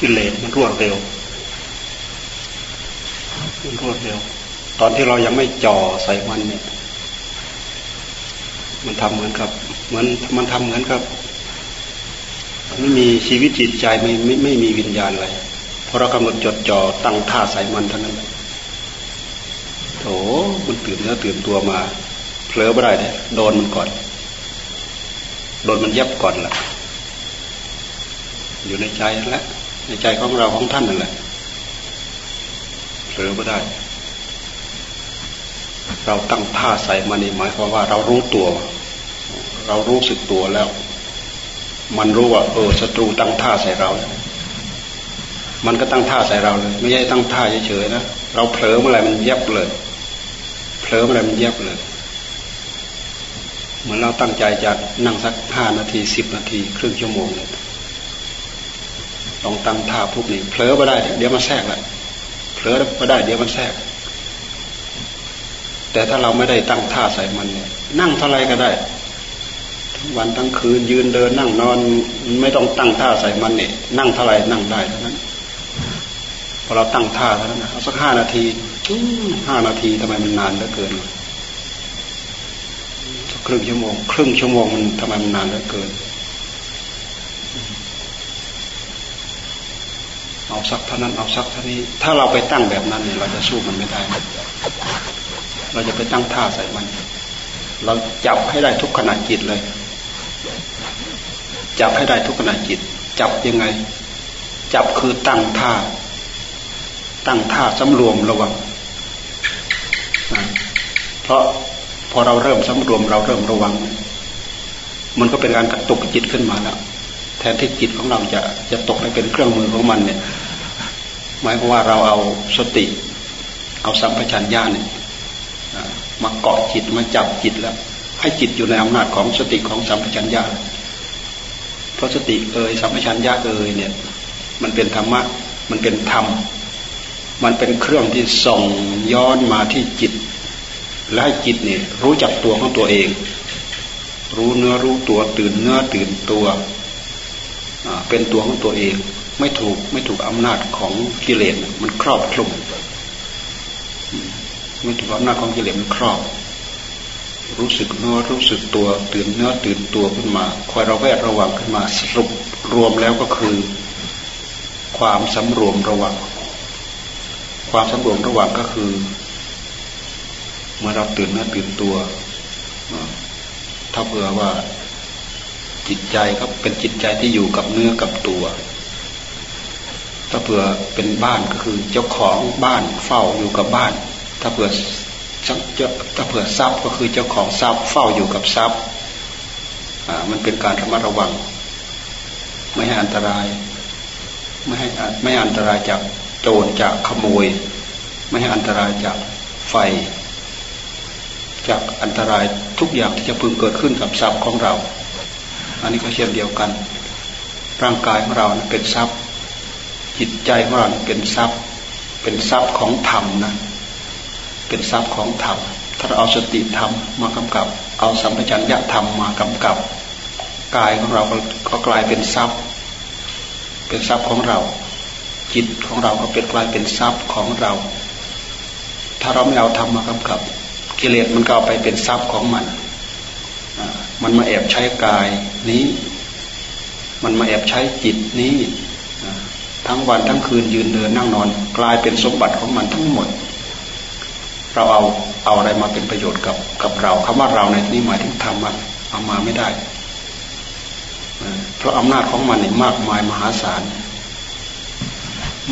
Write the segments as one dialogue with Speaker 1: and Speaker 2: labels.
Speaker 1: กิเลสมันรวดเร็วมันรวดเร็ว ตอนที่เรายังไม่จ่อใส่มันเนี่ย มันทำเหมือนกับเหมือนมันทำเหมือนกับไม่มีชีวิตจิตใจไม่ไม่ไม่มีวิญญาณอะไรพอเรากำหนดจดจ่อตั้งท่าใส่มันเท่านั้นโถมันตื่นเนื้อตื่นตัวมาเผลอไม่ได้เลยโดนมันก่อน โดนมันยับก่อนละอยู่ในใจแหละ ในใจของเราของท่านนั่นแหละเผลอไม่ได้ เราตั้งท่าใส่มันนี่หมายความว่าเรารู้ตัว เรารู้สึกตัวแล้ว มันรู้ว่า เออศัตรูตั้งท่าใส่เรา มันก็ตั้งท่าใส่เราเลย ไม่ใช่ตั้งท่าเฉยๆนะเราเผลอเมื่อไหร่มันแยบเลยเผลอเมื่อไหร่มันแยบเลยเหมือนเราตั้งใจจะนั่งสักห้านาทีสิบนาที ครึ่งชั่วโมงเลย ลองตั้งท่าปุ๊บนี่เผลอไปได้ เดี๋ยวมันแทรกแหละเผลอไปได้ เดี๋ยวมันแทรก แต่ถ้าเราไม่ได้ตั้งท่าใส่มันเนี่ยนั่งเท่าไรก็ได้ทั้งวันทั้งคืนยืนเดินนั่งนอน ไม่ต้องตั้งท่าใส่มันเนี่ยนั่งเท่าไรนั่งได้เท่านั้นพอเราตั้งท่าเท่านั้นเอาสักห้านาทีห้านาทีทำไมมันนานเหลือเกินครึ่งชั่วโมง ครึ่งชั่วโมงมันทำไมมันนานเหลือเกิน เอาสักเท่านั้นเอาสักเท่านี้ ถ้าเราไปตั้งแบบนั้นเนี่ย เราจะสู้มันไม่ได้ เราจะไปตั้งท่าใส่มัน เราจับให้ได้ทุกขณะจิตเลย จับให้ได้ทุกขณะจิต จับยังไง จับคือตั้งท่า ตั้งท่าสำรวมระวังเพราะพอเราเริ่มสำรวม เราเริ่มระวัง มันก็เป็นการกระตุกจิตขึ้นมาแล้วแทนที่จิตของเราจะจะตกไปเป็นเครื่องมือของมันเนี่ย หมายความว่าเราเอาสติ เอาสัมปชัญญะเนี่ยมาเกาะจิตมาจับจิตแล้ว ให้จิตอยู่ในอำนาจของสติของสัมปชัญญะเพราะสติเอ่ยสัมปชัญญะเอ่ยเนี่ย มันเป็นธรรมะมันเป็นธรรม มันเป็นเครื่องที่ส่งย้อนมาที่จิต และให้จิตเนี่ยรู้จักตัวของตัวเอง รู้เนื้อรู้ตัวตื่นเนื้อตื่นตัวเป็นตัวของตัวเอง ไม่ถูกไม่ถูกอำนาจของกิเลสมันครอบคลุมไม่ถูกอำนาจของกิเลสมันครอบ รู้สึกเนื้อรู้สึกตัวตื่นเนื้อตื่นตัวขึ้นมาคอยราแวดระวังขึ้นมาสรุปรวมแล้วก็คือ ความสำรวมระวังความสำรวมระวังก็คือ เมื่อเราตื่นเนื้อตื่นตัวถ้าเผื่อว่าจิตใจก็เป็นจิตใจที่อยู่กับเนื้อกับตัว ถ้าเผื่อเป็นบ้านก็คือเจ้าของบ้านเฝ้าอยู่กับบ้าน ถ้าเผื่อถ้าเผื่อทรัพย์ก็คือเจ้าของทรัพย์เฝ้าอยู่กับทรัพย์อ่ามันเป็นการระมัดระวัง ไม่ให้อันตราย ไม่ให้ไม่อันตรายจากโจรจากขโมย ไม่ให้อันตรายจากไฟ จากอันตรายทุกอย่างที่จะพึงเกิดขึ้นกับทรัพย์ของเรา อันนี้ก็เช่นเดียวกัน ร่างกายของเราเป็นทรัพย์ จิตใจของเราเป็นทรัพย์ เป็นทรัพย์ของธรรมนะ เป็นทรัพย์ของธรรม ถ้าเราเอาสติธรรมมากำกับ เอาสัมปชัญญะธรรมมากำกับ กายของเราก็กลายเป็นทรัพย์ เป็นทรัพย์ของเรา จิตของเราก็เป็นกลายเป็นทรัพย์ของเรา ถ้าเราไม่เอาธรรมมากำกับ กิเลสมันก็เอาไปเป็นทรัพย์ของมัน มันมาแอบใช้กายนี้ มันมาแอบใช้จิตนี้ ทั้งวันทั้งคืนยืนเดินนั่งนอน กลายเป็นสมบัติของมันทั้งหมด เราเอาเอาอะไรมาเป็นประโยชน์กับกับเราคำว่าเราในที่นี้หมายถึงธรรมะเอามาไม่ได้เพราะอำนาจของมันนี่มากมายมหาศาล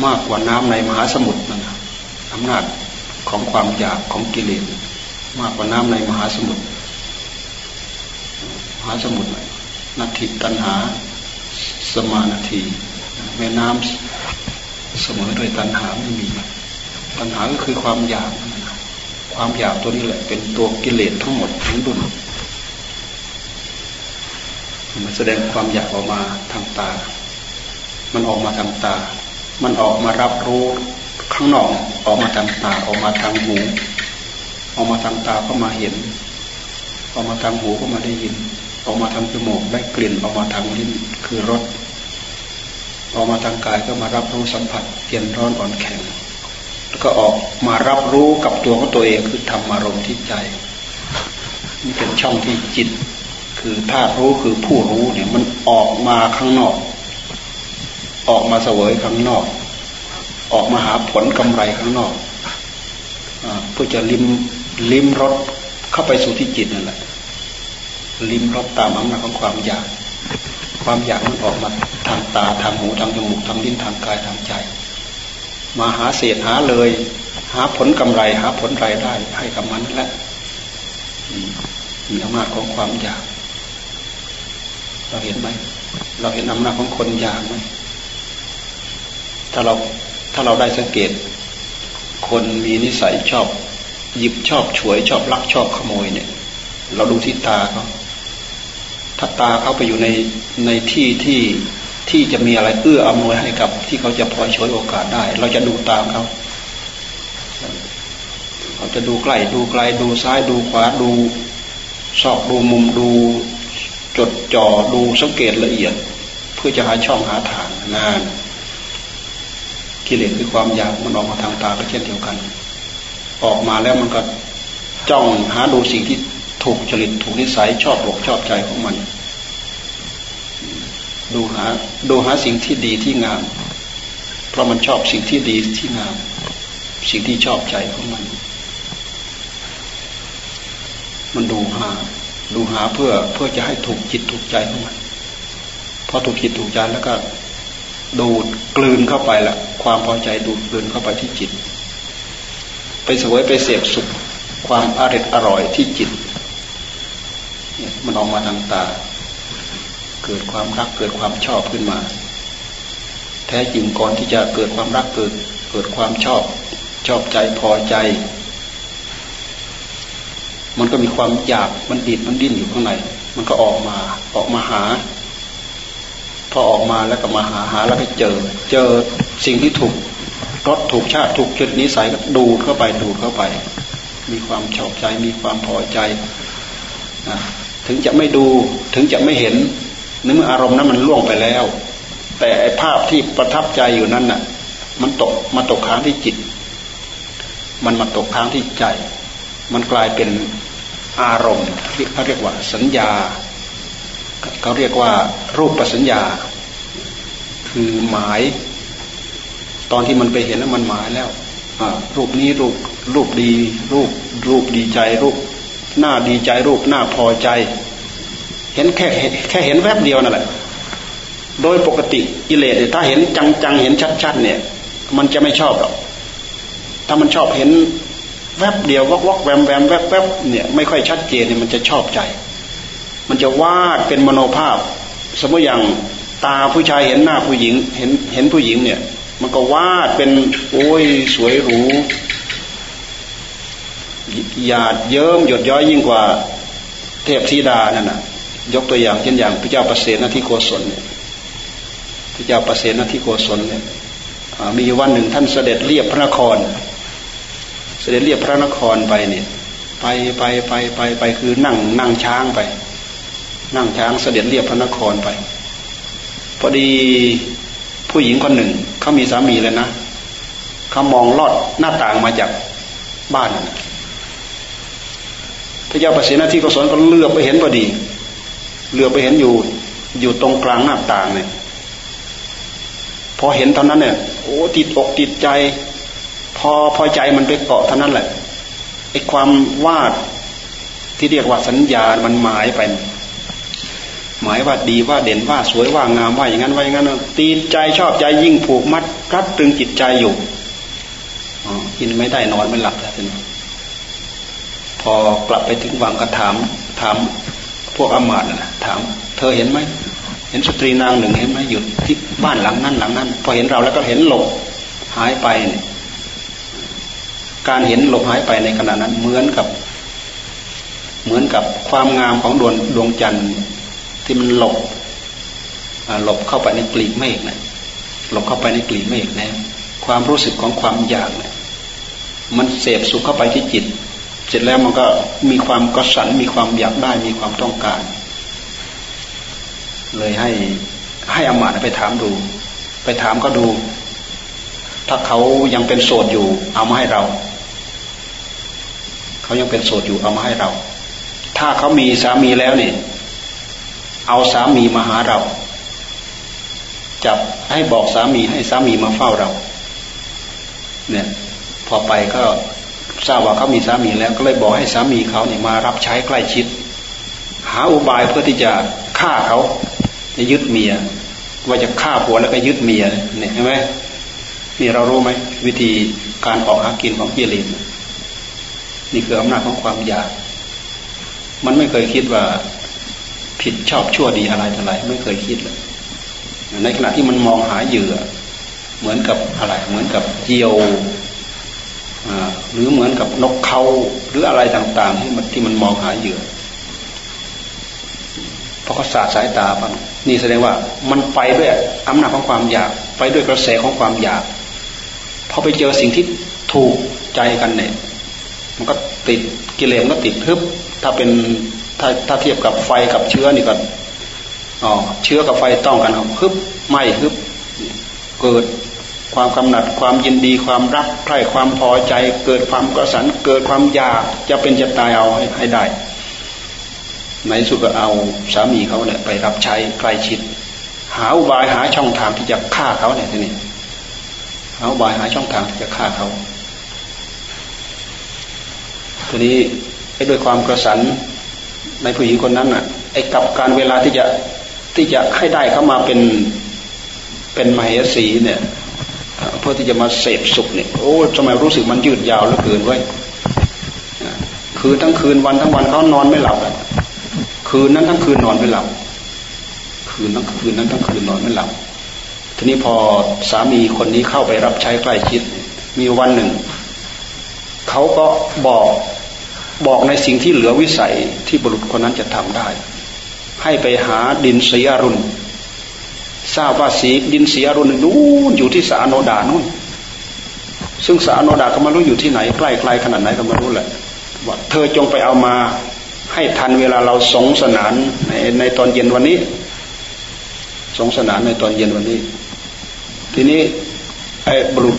Speaker 1: มากกว่าน้ำในมหาสมุทรนั่นอำนาจของความอยากของกิเลสมากกว่าน้ำในมหาสมุทรมหาสมุทรนาทีตันหา สมานาที แม่น้ำเสมอด้วยตันหาไม่มี ตันหาก็คือความอยาก ความอยากตัวนี้แหละ เป็นตัวกิเลสทั้งหมดทั้งดุลมันแสดงความอยากออกมาทางตา มันออกมาทางตา มันออกมารับรู้ข้างนอกออกมาทางตาออกมาทางหู ออกมาทางตาก็มาเห็น ออกมาทางหูก็มาได้ยิน ออกมาทางจมูกได้กลิ่นออกมาทางลิ้นคือรส ออกมาทางกายก็มารับรู้สัมผัสเย็นร้อนอ่อนแข็ง แล้วก็ออกมารับรู้กับตัวของตัวเองคือธรรมารมณ์ที่ใจ นี่เป็นช่องที่จิต คือธาตุรู้คือผู้รู้เนี่ยมันออกมาข้างนอก ออกมาเสวยข้างนอก ออกมาหาผลกำไรข้างนอกอเพื่อจะลิมลิมรสเข้าไปสู่ที่จิตนั่นแหละลิมรสตามอำนาจของความอยาก ความอยากมันออกมาทางตาทางหูทางจมูกทางลิ้นทางกายทางใจ มาหาเศษหาเลย หาผลกำไร หาผลรายได้ให้กับมันนั่นแหละมีอำนาจของความอยาก เราเห็นไหมเราเห็นอำนาจของคนอยากไหมถ้าเราถ้าเราได้สังเกต คนมีนิสัยชอบ หยิบชอบฉวยชอบลักชอบขโมยเนี่ย เราดูที่ตาเขา ถ้าตาเขาไปอยู่ในในที่ที่ที่จะมีอะไรเอื้ออำนวยให้กับ ที่เขาจะพอช่วยโอกาสได้ เราจะดูตามเขาเราจะดูใกล้ดูไกลดูซ้ายดูขวาดูซอกดูมุมดูจดจ่อดูสังเกตละเอียด เพื่อจะหาช่องหาทางนาน กิเลสคือความอยากมันออกมาทางตาก็เช่นเดียวกัน ออกมาแล้วมันก็จ้องหาดูสิ่งที่ ถูกจริตถูกนิสัยชอบอกชอบใจของมัน ดูหาดูหาสิ่งที่ดีที่งาม เพราะมันชอบสิ่งที่ดีที่งาม สิ่งที่ชอบใจของมัน มันดูหา ดูหาเพื่อเพื่อจะให้ถูกจิตถูกใจของมันพอถูกจิตถูกใจแล้วก็ ดูดกลืนเข้าไปละความพอใจดูดกลืนเข้าไปที่จิต ไปสวยไปเสพสุขความอร่อยอร่อยที่จิต มันออกมาทางตา เกิดความรักเกิดความชอบขึ้นมา แท้จริงก่อนที่จะเกิดความรักเกิดเกิดความชอบ ชอบใจพอใจ มันก็มีความอยากมันดิดมันดิ้นอยู่ข้างใน มันก็ออกมาออกมาหา พอออกมาแล้วก็มาหาหาแล้วก็เจอ เจอสิ่งที่ถูกรสถูกชาติถูกจุดนิสัยก็ดูดเข้าไปดูดเข้าไป มีความชอบใจมีความพอใจนะ ถึงจะไม่ดูถึงจะไม่เห็นนึกอารมณ์นั้นมันล่วงไปแล้ว แต่ภาพที่ประทับใจอยู่นั้นน่ะ มันตกมาตกค้างที่จิต มันมาตกค้างที่ใจ มันกลายเป็นอารมณ์ที่เขาเรียกว่าสัญญาเขาเรียกว่ารูปประสัญญา คือหมาย ตอนที่มันไปเห็นแล้วมันหมายแล้วรูปนี้รูปรูปดี รูปรูปดีใจ รูป หน้าดีใจรูปหน้าพอใจ เห็นแค่แค่เห็นแวบเดียวนั่นแหละ โดยปกติอิเลสถ้าเห็นจังๆเห็นชัดๆเนี่ย มันจะไม่ชอบหรอกถ้ามันชอบเห็นแวบเดียววอกวอกแวมแวมแวบแวบเนี่ยไม่ค่อยชัดเจนเนี่ยมันจะชอบใจ มันจะวาดเป็นมโนภาพ สมมติอย่างตาผู้ชายเห็นหน้าผู้หญิง เห็นเห็นผู้หญิงเนี่ย มันก็วาดเป็นโอ้ยสวยหรู หยาดเยิ้มหยดย้อยยิ่งกว่าเทพธิดานั่นน่ะยกตัวอย่างเช่นอย่างพระเจ้าประเสนที่โกศลเนี่ยพระเจ้าประเสนที่โกศลเนี่ยมีวันหนึ่งท่านเสด็จเรียบพระนคร เสด็จเรียบพระนครไปเนี่ยไปไปไปไปไปคือนั่งนั่งช้างไป นั่งช้างเสด็จเรียบพระนครไป พอดีผู้หญิงคนหนึ่งเขามีสามีเลยนะเขามองลอดหน้าต่างมาจากบ้านนะ พระเจ้าประสิทธิที่กศลก็เลือกไปเห็นพอดี เลือกไปเห็นอยู่ อยู่ตรงกลางหน้าต่างเนี่ยพอเห็นตอนนั้นเนี่ยโอ้ติดอกติดใจ พอพอใจมันไปเกาะเท่านั้นแหละไอ้ความวาดที่เรียกว่าสัญญา มันหมายไป หมายว่าดีว่าเด่นว่าสวยว่างามว่าอย่างนั้นว่าอย่างนั้นตีใจชอบใจยิ่งผูกมัดรัดตึงจิตใจอยู่อกินไม่ได้นอนไม่หลับแล้วทีนี้ พอกลับไปถึงวังก็ถามถามพวกอมาตนะถาม เธอเห็นไหมเห็นสตรีนางหนึ่งเห็นไหมอยู่ที่บ้านหลังนั้นหลังนั้น พอเห็นเราแล้วก็เห็นหลบหายไปเนี่ยการเห็นหลมหายไปในขณะนั้นเหมือนกับ เหมือนกับความงามของดวงดวงจันทร์ที่มันหลบหลบเข้าไปในกลีบเมฆนะหลบเข้าไปในกลีบเมฆนะ ความรู้สึกของความอยากเนี่ยมันเสพสุขเข้าไปที่จิต เสร็จแล้วมันก็มีความกระสันมีความอยากได้มีความต้องการ เลยให้ให้อมาตไปถามดู ไปถามเขาดู ถ้าเขายังเป็นโสดอยู่ เอามาให้เรา เขายังเป็นโสดอยู่เอามาให้เรา ถ้าเขามีสามีแล้วเนี่ยเอาสามีมาหาเรา จับให้บอกสามีให้สามีมาเฝ้าเรา เนี่ย พอไปก็ ทราบว่าเขามีสามีแล้วก็เลยบอกให้สามีเขาเนี่ยมารับใช้ใกล้ชิด หาอุบายเพื่อที่จะฆ่าเขาจะยึดเมีย ว่าจะฆ่าผัวแล้วก็ยึดเมียเนี่ยเห็นไหมนี่เรารู้ไหมวิธีการออกหากินของกิเลสนี่คืออำนาจของความอยาก มันไม่เคยคิดว่าผิดชอบชั่วดีอะไรอะไรไม่เคยคิดเลยในขณะที่มันมองหาเหยื่อ เหมือนกับอะไร เหมือนกับเจียว หรือเหมือนกับนกเขาหรืออะไรต่างๆ ที่มันที่มันมองหาเหยื่อพอเขาสาดสายตาบ้างนี่แสดงว่ามันไปด้วยอำนาจของความอยาก ไปด้วยกระแสของความอยากพอไปเจอสิ่งที่ถูกใจกันเนี่ย มันก็ติดกิเลสก็ติดฮึบ ถ้าเป็นถ้าถ้าเทียบกับไฟกับเชื้อนี่ก็อ๋อเชื้อกับไฟต้องกันครับฮึบไหมฮึบเกิด ความกำหนัดความยินดีความรักใคร่ความพอใจ เกิดความกระสันเกิดความอยากจะเป็นจะตายเอาให้ได้ในสุดก็เอาสามีเขาเนี่ยไปรับใช้ใกล้ชิด หาอุบายหาช่องทางที่จะฆ่าเขาเนี่ยทีนี้หาอุบายหาช่องทางที่จะฆ่าเขาทีนี้ไอ้ด้วยความกระสันในผู้หญิงคนนั้นน่ะไอ้กับการเวลาที่จะที่จะให้ได้เขามาเป็นเป็นมเหสีเนี่ย พื่อที่จะมาเสพสุขเนี่ยโอ้ทำไมรู้สึกมันยืดยาวเหลือเกินไว้คืนทั้งคืนวันทั้งวันเขานอนไม่หลับคืนนั้นทั้งคืนนอนไม่หลับ คืนทั้งคืนนั้นทั้งคืนนอนไม่หลับ ทีนี้พอสามีคนนี้เข้าไปรับใช้ใกล้ชิด มีวันหนึ่งเขาก็บอกบอกในสิ่งที่เหลือวิสัยที่บุรุษคนนั้นจะทำได้ ให้ไปหาดินสีอรุณ ทราบว่าสีดินสีอรุณนู้นอยู่ที่สาโนดานู่น ซึ่งสาโนดาก็ไม่รู้อยู่ที่ไหนใกล้ไกลขนาดไหนก็ไม่รู้แหละว่าเธอจงไปเอามาให้ทันเวลาเราสงสนานในในตอนเย็นวันนี้ สงสนานในตอนเย็นวันนี้ ทีนี้ไอ้บุรุษ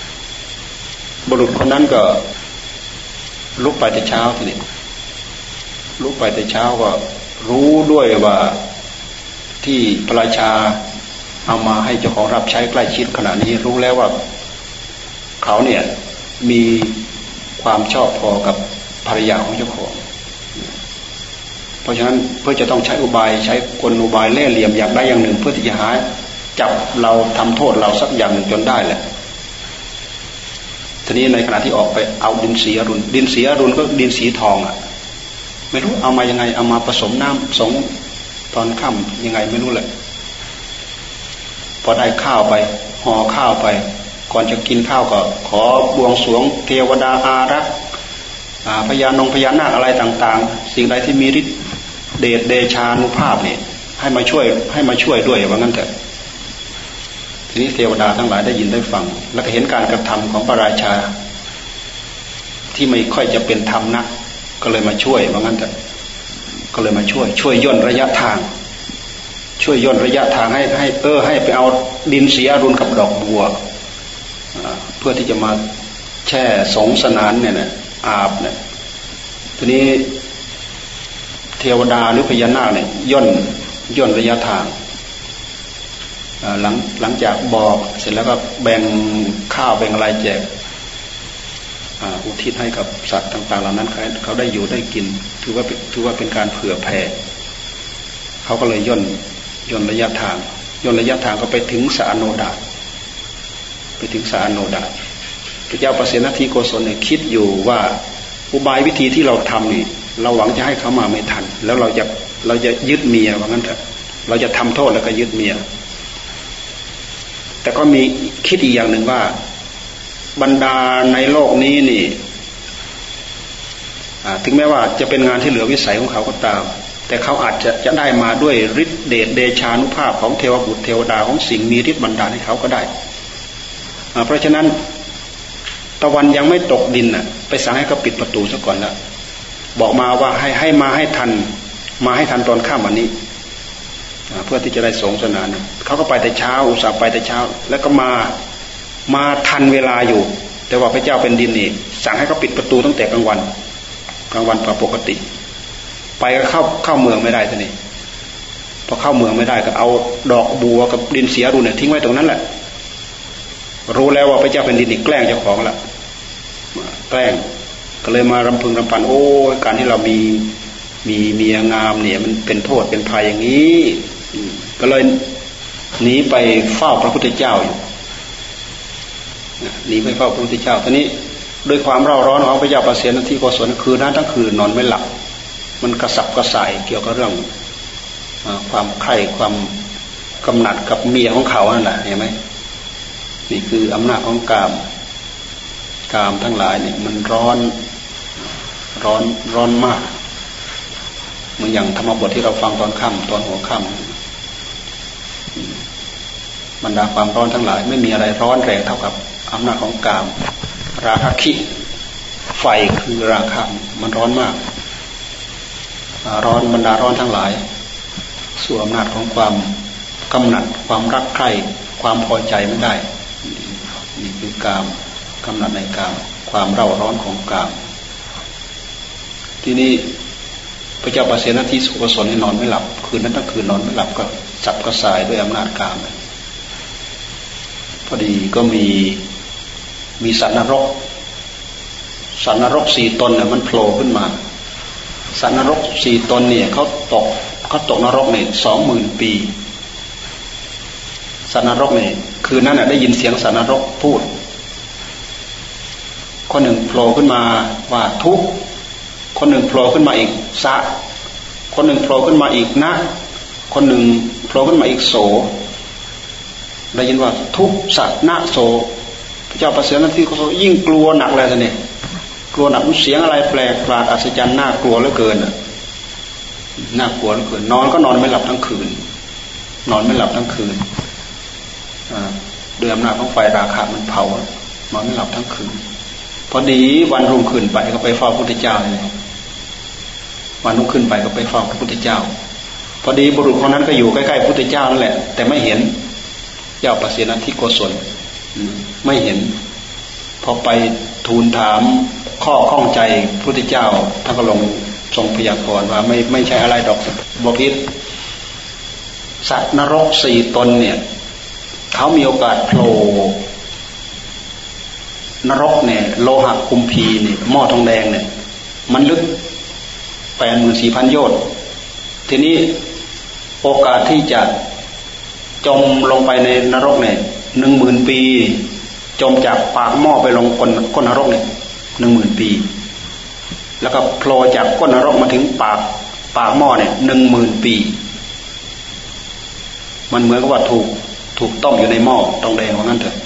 Speaker 1: บุรุษคนนั้นก็ลุกไปแต่เช้าทีนี้ลุกไปแต่เช้าก็รู้ด้วยว่าที่พระราชา เอามาให้เจ้าของรับใช้ใกล้ชิดขณะนี้รู้แล้วว่า เขาเนี่ยมีความชอบพอกับภรรยาของเจ้าของ เพราะฉะนั้นเพื่อจะต้องใช้อุบายใช้กลอุบายเล่เหลี่ยมอย่างใดอย่างหนึ่ง เพื่อที่จะหาจับเราทำโทษเราสักอย่างหนึ่งจนได้แหละทีนี้ในขณะที่ออกไปเอาดินสีอรุณ ดินสีอรุณก็ดินสีทองอะ ไม่รู้เอามายังไงเอามาผสมน้ำสงตอนค่ำยังไงไม่รู้แหละ พอได้ข้าวไปห่อข้าวไป ก่อนจะกินข้าวก็ ขอบวงสวงเทวดาอารักษ์พญานงพญานาคอะไรต่างๆ สิ่งใดที่มีฤทธิ์เดชเดชานุภาพเนี่ยให้มาช่วยให้มาช่วยด้วยว่างั้นเถอะทีนี้เทวดาทั้งหลายได้ยินได้ฟัง แล้วก็เห็นการกระทำของพระราชา ที่ไม่ค่อยจะเป็นธรรมนัก ก็เลยมาช่วยว่างั้นเถอะก็เลยมาช่วย ช่วยย่นระยะทาง ช่วยย่นระยะทางให้ให้เออให้ไปเอาดินเสีอรุณกับดอกบัวเพื่อที่จะมาแช่สงสนานเนี่ยนะอาบเนี่ยทีนี้เทวดาหรือพญานาคเนี่ยย่นย่นระยะทางหลังหลังจากบอกเสร็จแล้วก็แบ่งข้าวแบ่งอะไรแจกอุทิศให้กับสัตว์ต่าง ๆ เหล่านั้นเขาได้อยู่ได้กิน ถือว่าถือว่าเป็นการเผื่อแผ่เขาก็เลยย่น ย่นระยะทางย่นระยะทางก็ไปถึงสาโนดาไปถึงสาโนดาพระเจ้าประเสนทีโกศลเนี่ยคิดอยู่ว่าอุบายวิธีที่เราทำนี่เราหวังจะให้เขามาไม่ทัน แล้วเราจะเราจะยึดเมียว่างั้นเถอะเราจะทำโทษแล้วก็ยึดเมีย แต่ก็มีคิดอีกอย่างหนึ่งว่า บรรดาในโลกนี้นี่ถึงแม้ว่าจะเป็นงานที่เหลือวิสัยของเขาก็ตาม แต่เขาอาจจะจะได้มาด้วยฤทธิเดชเดชานุภาพของเทวบุตรเทวดาของสิ่งมีฤทธิ์บันดาลให้เขาก็ได้ เพราะฉะนั้นตะวันยังไม่ตกดินน่ะ ไปสั่งให้เขาปิดประตูซะก่อนแล้วบอกมาว่าให้ให้มาให้ทัน มาให้ทันตอนข้ามวันนี้เพื่อที่จะได้สงสนานเขาก็ไปแต่เช้า อุตส่าห์ไปแต่เช้า แล้วก็มามาทันเวลาอยู่ แต่ว่าพระเจ้าเป็นดินนี่สั่งให้เขาปิดประตูตั้งแต่กลางวัน กลางวันปกติ ไปก็เข้าเข้าเมืองไม่ได้ท่านี้พอเข้าเมืองไม่ได้ก็เอาดอกบัวกับดินเสียรูเนี่ยทิ้งไว้ตรงนั้นแหละ รู้แล้วว่าพระเจ้าเป็นดินนี่แกล้งเจ้าของละแกล้งก็เลยมารำพึงรำพันโอ้การที่เรามีมีเมียงามเนี่ย มันเป็นโทษเป็นภัยอย่างนี้ ก็เลยหนีไปเฝ้าพระพุทธเจ้าอยู่หนีไปเฝ้าพระพุทธเจ้าทีนี้ด้วยความเร่าร้อนของพระเจ้าประเสียนที่โกศลคืนนั้นทั้งคืนนอนไม่หลับ มันกระสับกระส่ายเกี่ยวกับเรื่องความใคร่ความกำหนัดกับเมียของเขานั่นแหละเห็นไหมนี่คืออำนาจของกามกามทั้งหลายเนี่ยมันร้อนร้อนร้อนมากเหมือนอย่างธรรมบทที่เราฟังตอนค่ำตอนหัวค่ำบรรดาความร้อนทั้งหลาย ไม่มีอะไรร้อนแรงเท่ากับอำนาจของกาม ราคะคิไฟคือราคะมันร้อนมาก ร้อนบรรดาร้อนทั้งหลาย สู่อำนาจของความกำหนัดความรักใคร่ความพอใจไม่ได้นี่คือกามกำหนัดในกาม ความเร่าร้อนของกาม ที่นี้พระเจ้าปเสนาที่สุขสนให้นอนไม่หลับ คืนนั้นทั้งคืนนอนไม่หลับก็จับกระสายด้วยอำนาจกามพอดีก็มีมีสัตว์นรกสัตว์นรกสี่ตนเนี่ยมันโผล่ขึ้นมา สัตว์นรกสี่ตนเนี่ยเขาตกเขาตกนรกเนี่ยสองหมื่นปีสัตว์นรกเนี่ยคืนนั้นได้ยินเสียงสัตว์นรกพูดคนหนึ่งโผล่ขึ้นมาว่าทุกคนหนึ่งโผล่ขึ้นมาอีกสะ คนหนึ่งโผล่ขึ้นมาอีกนะ คนหนึ่งโผล่ขึ้นมาอีกโส ได้ยินว่าทุกสัตนะโสพระเจ้าประเสริฐนั้นที่เขายิ่งกลัวหนักเลยท่านเนี่ย กลัวหนักเสียงอะไรแปลกประหลาดอัศจรรย์น่ากลัวเหลือเกินน่ากลัวเหลือเกินนอนก็นอนไม่หลับทั้งคืน นอนไม่หลับทั้งคืนเด้วยอำนาจของไฟราคะมันเผานอนไม่หลับทั้งคืนพอดีวันรุ่งขึ้นไปก็ไปเฝ้าพระพุทธเจ้าเลยวันรุ่งขึ้นไปก็ไปเฝ้าพระพุทธเจ้า พอดีบุรุษคนนั้นก็อยู่ใกล้ๆพระพุทธเจ้านั่นแหละ แต่ไม่เห็นเจ้าประเสนที่โกศลไม่เห็น พอไปทูลถาม ข้อข้องใจพระพุทธเจ้าท่านก็ลงทรงพยากรณ์ว่าไม่ไม่ใช่อะไรดอกบพิษสัตว์นรกสี่ตนเนี่ยเขามีโอกาสโผล่นรกเนี่ย โลหะคุมพีเนี่ยหม้อทองแดงเนี่ย มันลึกแปดหมื่นสี่พันโยชน์ทีนี้โอกาสที่จะจมลงไปในนรกเนี่ยหนึ่งหมื่นปี จมจากปากหม้อไปลงก้นก้นนรกเนี่ย หนึ่งหมื่นปี แล้วก็โผล่จากก้นนรกมาถึงปากปากหม้อเนี่ยหนึ่งหมื่นปี มันเหมือนกับว่าถูกถูกต้มอยู่ในหม้อตองแดงว่างั้นเถอะ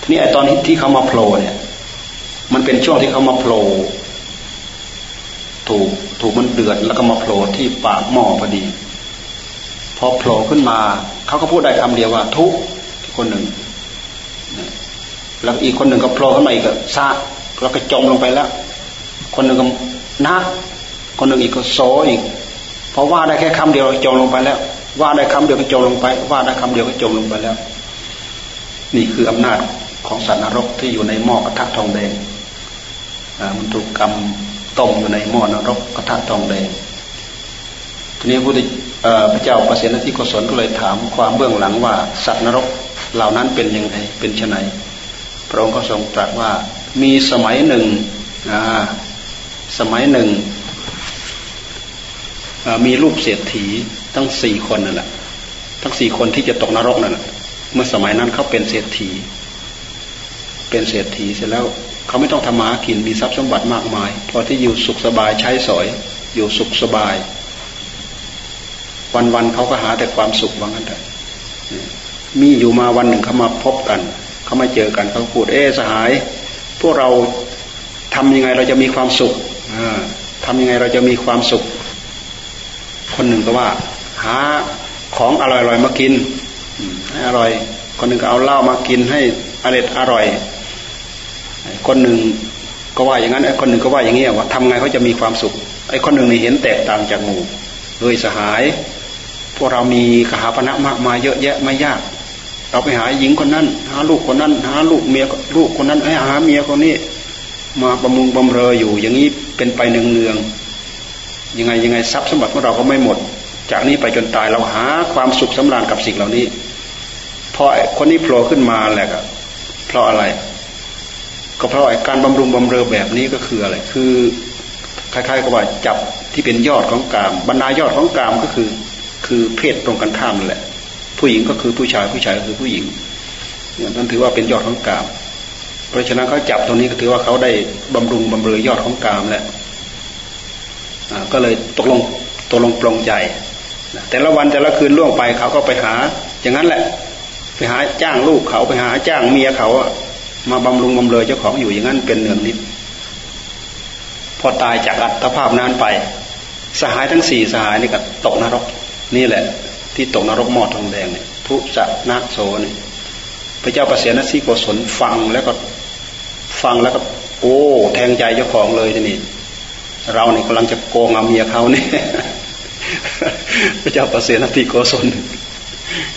Speaker 1: ทีนี้ไอตอนที่เขามาโผล่เนี่ย มันเป็นช่วงที่เขามาโผล่ถูกถูกมันเดือดแล้วก็มาโผล่ที่ปากหม้อพอดี พอโผล่ขึ้นมา เขาก็พูดได้คำเดียวว่าทุกคนหนึ่ง แล้วอีกคนหนึ่งก็โผล่ขึ้นมาอีกก็ซา แล้วก็จมลงไปแล้ว คนหนึ่งก็นะคนหนึ่งอีกก็โซอีกเพราะว่าได้แค่คำเดียวจมลงไปแล้ว ว่าได้คำเดียวก็จมลงไป ว่าได้คำเดียวก็จมลงไปแล้ว นี่คืออำนาจของสัตว์นรกที่อยู่ในหม้อกระทะทองแดงมันถูกกรรมต้มอยู่ในหม้อนรกกระทะทองแดงทีนี้พระเจ้าประสนที่กศลก็เลยถามความเบื้องหลังว่าสัตว์นรกเหล่านั้นเป็นยังไงเป็นไนพระองค์ก็ทรงตรัสว่า มีสมัยหนึ่งสมัยหนึ่ง มีลูกเศรษฐีทั้งสี่คนนั่นแหละทั้งสี่คนที่จะตกนรกนั่นแหละเมื่อสมัยนั้นเขาเป็นเศรษฐี เป็นเศรษฐีเสร็จแล้วเขาไม่ต้องทำมากินมีทรัพย์สมบัติมากมาย พอที่อยู่สุขสบายใช้สอย อยู่สุขสบาย วันๆเขาก็หาแต่ความสุขว่างั้นแต่มีอยู่มาวันหนึ่งเขามาพบกันเขามาเจอกันเขาพูดเอ๊สหาย พวกเราทำยังไงเราจะมีความสุขทำยังไงเราจะมีความสุข คนหนึ่งก็ว่า หาของอร่อยๆมากินให้อร่อย คนหนึ่งก็เอาเหล้ามากินให้อร่อยอร่อย คนหนึ่งก็ว่าอย่างนั้นไอ้คนหนึ่งก็ว่าอย่างนี้ว่าทำไงเขาจะมีความสุขไอ้คนหนึ่งนี่เห็นแตกต่างจากหมู่โดยสหาย พวกเรามีกหาปณะมากมายเยอะแยะไม่ยาก เราไปหาหญิงคนนั้น หาลูกคนนั้น หาลูกเมียลูกคนนั้นให้หาเมียคนนี้ มาบำรุงบำเรออยู่ อย่างนี้เป็นไปเนืองเนืองยังไงยังไงทรัพย์สมบัติของเราก็ไม่หมด จากนี้ไปจนตายเราหาความสุขสำราญกับสิ่งเหล่านี้พอคนนี้โผล่ขึ้นมาแหละก็เพราะอะไร ก็เพราะการบำรุงบำเรอแบบนี้ก็คืออะไร คือคล้ายๆกับว่าจับที่เป็นยอดของกาม บรรดายอดของกามก็คือ คือเพศตรงกันข้ามนั่นแหละ ผู้หญิงก็คือผู้ชายผู้ชายก็คือผู้หญิงนั่นถือว่าเป็นยอดของกาม เพราะฉะนั้นเขาจับตรงนี้ก็ถือว่าเขาได้บำรุงบำเรอยอดของกามแหละก็เลยตกลงตกลงปลงใจ แต่ละวันแต่ละคืนล่วงไปเขาก็ไปหา อย่างนั้นแหละ ไปหาจ้างลูกเขาไปหาจ้างเมียเขามาบำรุงบำเรอเจ้าของอยู่อย่างนั้นเป็นเนืองนิด พอตายจากอัตภาพนั้นไป สหายทั้งสี่สหายนี่ก็ตกนรก นี่แหละ ที่ตกนรกหมอทองแดงเนี่ยทุจะนาโซนี่ยพระเจ้าประเสนสีโกศลฟังแล้วก็ฟังแล้วก็โอ้แทงใจเจ้าของเลยนี้เราเนี่ยกำลังจะโกงเอาเมียเขาเนี่ยพระเจ้าประเสนสีโกศล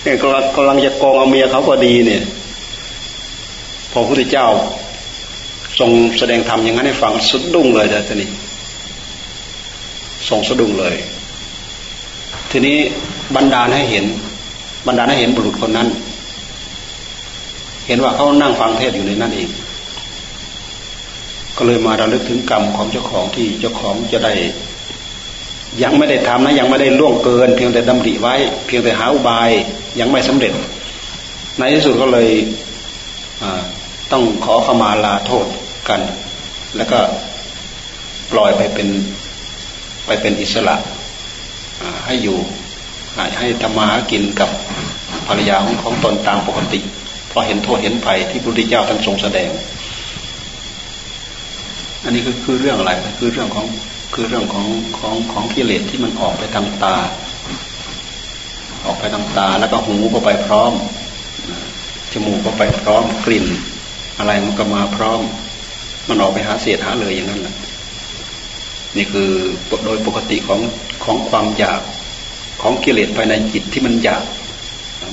Speaker 1: เนี่ยกำลังกำลังจะโกงเอาเมียเขาพอดีเนี่ยพอพระพุทธเจ้าทรงแสดงธรรมอย่างนั้นให้ฟังสุดดุ้งเลยแต่ทีนี้ทรงสะดุ้งเลย ทีนี้ บรรดาให้เห็นบรรดาให้เห็นบุรุษคนนั้น เห็นว่าเขานั่งฟังเทศอยู่ในนั้นเอง ก็เลยมาระลึกถึงกรรมของเจ้าของที่เจ้าของจะได้ ยังไม่ได้ทำนะ ยังไม่ได้ล่วงเกิน เพียงแต่ดำริไว้ เพียงแต่หาอุบายยังไม่สำเร็จ ในที่สุดก็เลยต้องขอขมาลาโทษกัน แล้วก็ปล่อยไปเป็นไปเป็นอิสระให้อยู่ ให้ธรรมากินกับภรรยาของของตนตามปกติพอเห็นโทษเห็นภัยที่พระพุทธเจ้าท่านทรงแสดง อันนี้คือคือเรื่องอะไรคือเรื่องของคือเรื่องของของของกิเลสที่มันออกไปทางตา ออกไปทางตาแล้วก็หูก็ไปพร้อมจมูกก็ไปพร้อมกลิ่น อะไรมันก็มาพร้อม มันออกไปหาเศษหาเลยอย่างนั้นแหละนี่คือโดยปกติของของความอยาก ของกิเลสภายในจิตที่มันอยาก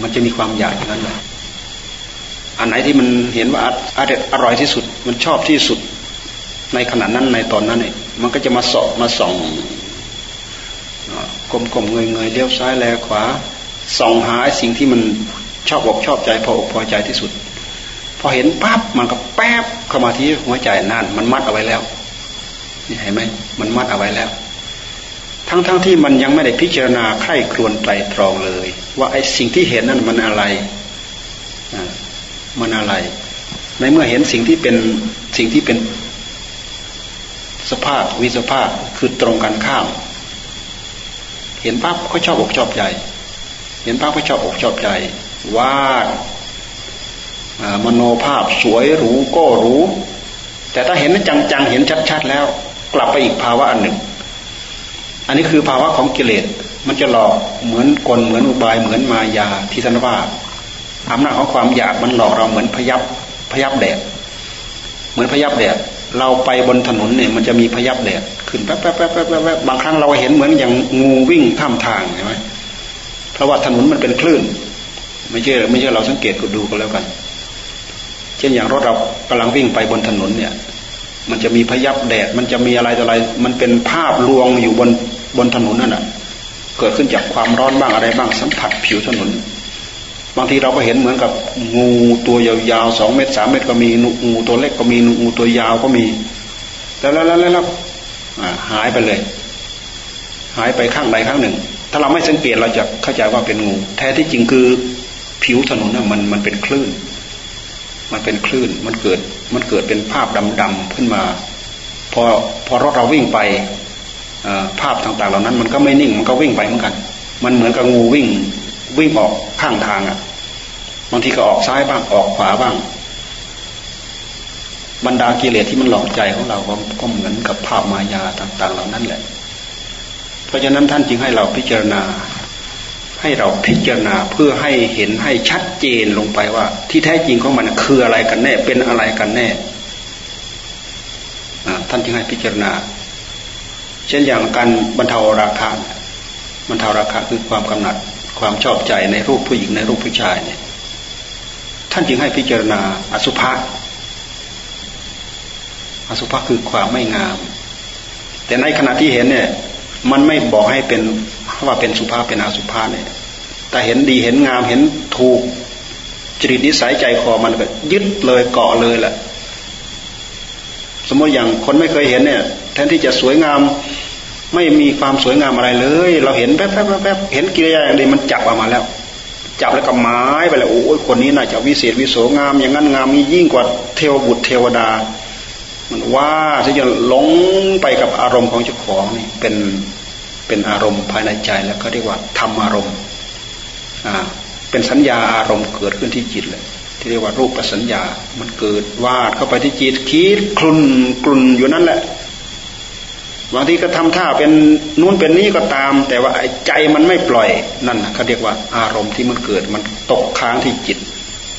Speaker 1: มันจะมีความอยากอย่างนั้นแหละอันไหนที่มันเห็นว่าอร่อยอร่อยที่สุด มันชอบที่สุดในขณะนั้นในตอนนั้นเนี่ยมันก็จะมาสอบมาส่องกลมๆเงยเงยเลี้ยวซ้ายแลขวาส่องหาสิ่งที่มันชอบอกชอบใจพออกพอใจที่สุด พอเห็นปั๊บมันก็แป๊บเข้ามาที่หัวใจนั่นมันมัดเอาไว้แล้วนี่เห็นไหมมันมัดเอาไว้แล้ว ทั้งๆทที่มันยังไม่ได้พิจารณาใคร่ครวญไตรตรองเลย ว่าไอ้สิ่งที่เห็นนั่นมันอะไรมันอะไร ในเมื่อเห็นสิ่งที่เป็นสิ่งที่เป็นสภาพวิสภาพคือตรงกันข้าม เห็นปั๊บก็ชอบอกชอบใจ เห็นปั๊บก็ชอบอกชอบใจวาดมโนภาพสวยหรูก็รู้ แต่ถ้าเห็นจังๆเห็นชัดๆแล้ว กลับไปอีกภาวะอันหนึ่ง อันนี้คือภาวะของกิเลส มันจะหลอกเหมือนกลเหมือนอุบายเหมือนมายาที่ท่านว่าอำนาจของความอยากมันหลอกเราเหมือนพยับพยับแดด เหมือนพยับแดด เราไปบนถนนเนี่ยมันจะมีพยับแดดขึ้นแป๊บแป๊บแป๊บแป๊บแป๊บบางครั้งเราเห็นเหมือนอย่างงูวิ่งท่ามทางใช่ไหมเพราะว่าถนนมันเป็นคลื่น ไม่ใช่ไม่ใช่เราสังเกตก็ดูก็แล้วกัน เช่นอย่างรถเรากำลังวิ่งไปบนถนนเนี่ย มันจะมีพยับแดด มันจะมีอะไรต่ออะไร มันเป็นภาพลวงอยู่บน บนถนนนั่นแหะเกิดขึ้นจากความร้อนบ้างอะไรบ้างสัมผัสผิวถนน บางทีเราก็เห็นเหมือนกับงูตัวยาวๆสองเมตรสามเมตรก็มีงูตัวเล็กก็มีงูตัวยาวก็มี แล้วแล้วแล้วแล้วหายไปเลย หายไปข้างใดข้างหนึ่ง ถ้าเราไม่สังเกตเราจะเข้าใจว่าเป็นงู แท้ที่จริงคือผิวถนนน่ะมันมันเป็นคลื่น มันเป็นคลื่นมันเกิดมันเกิดเป็นภาพดำๆขึ้นมา พอพอรถเราวิ่งไป ภาพต่างๆ เหล่านั้น มันก็ไม่นิ่งมันก็วิ่งไปเหมือนกัน มันเหมือนกับงูวิ่งวิ่งออกข้างทางอะบางทีก็ออกซ้ายบ้างออกขวาบ้าง บรรดากิเลสที่มันหลอกใจของเราก็เหมือนกับภาพมายาต่าง ๆ เหล่านั้นแหละ เพราะฉะนั้นท่านจึงให้เราพิจารณา ให้เราพิจารณาเพื่อให้เห็นให้ชัดเจนลงไปว่า ที่แท้จริงของมันคืออะไรกันแน่ เป็นอะไรกันแน่ท่านจึงให้พิจารณา เช่นอย่างการบรรเทาราคาบรรเทาราคาคือความกำหนัดความชอบใจในรูปผู้หญิงในรูปผู้ชายเนี่ยท่านจึงให้พิจารณาอสุภะอสุภะคือความไม่งาม แต่ในขณะที่เห็นเนี่ย มันไม่บอกให้เป็นว่าเป็นสุภาพเป็นอสุภะเนี่ยแต่เห็นดีเห็นงามเห็นถูกจริตนิสัยใจคอมันก็ยึดเลยเกาะเลยแหละสมมติอย่างคนไม่เคยเห็นเนี่ย แทนที่จะสวยงาม ไม่มีความสวยงามอะไรเลย เราเห็นแป๊บแป๊บแป๊บเห็นกิริยาอย่างนี้มันจับออกมาแล้ว จับแล้วก็ไม้ไปแล้วโอ้ยคนนี้น่าจะวิเศษวิโสงาม อย่างนั้นงามมียิ่งกว่าเทวบุตรเทวดา มันว่าที่จะหลงไปกับอารมณ์ของเจ้าของนี่เป็นเป็นอารมณ์ภายในใจแล้วก็เรียกว่าธรรมอารมณ์อ่าเป็นสัญญาอารมณ์เกิดขึ้นที่จิตเลยที่เรียกว่ารูปสัญญา มันเกิดวาดเข้าไปที่จิตคิดคลุนกลุนอยู่นั่นแหละ บางทีก็ทำท่าเป็นนู้นเป็นนี้ก็ตาม แต่ว่าใจมันไม่ปล่อยนั่นเขาเรียกว่าอารมณ์ที่มันเกิดมันตกค้างที่จิต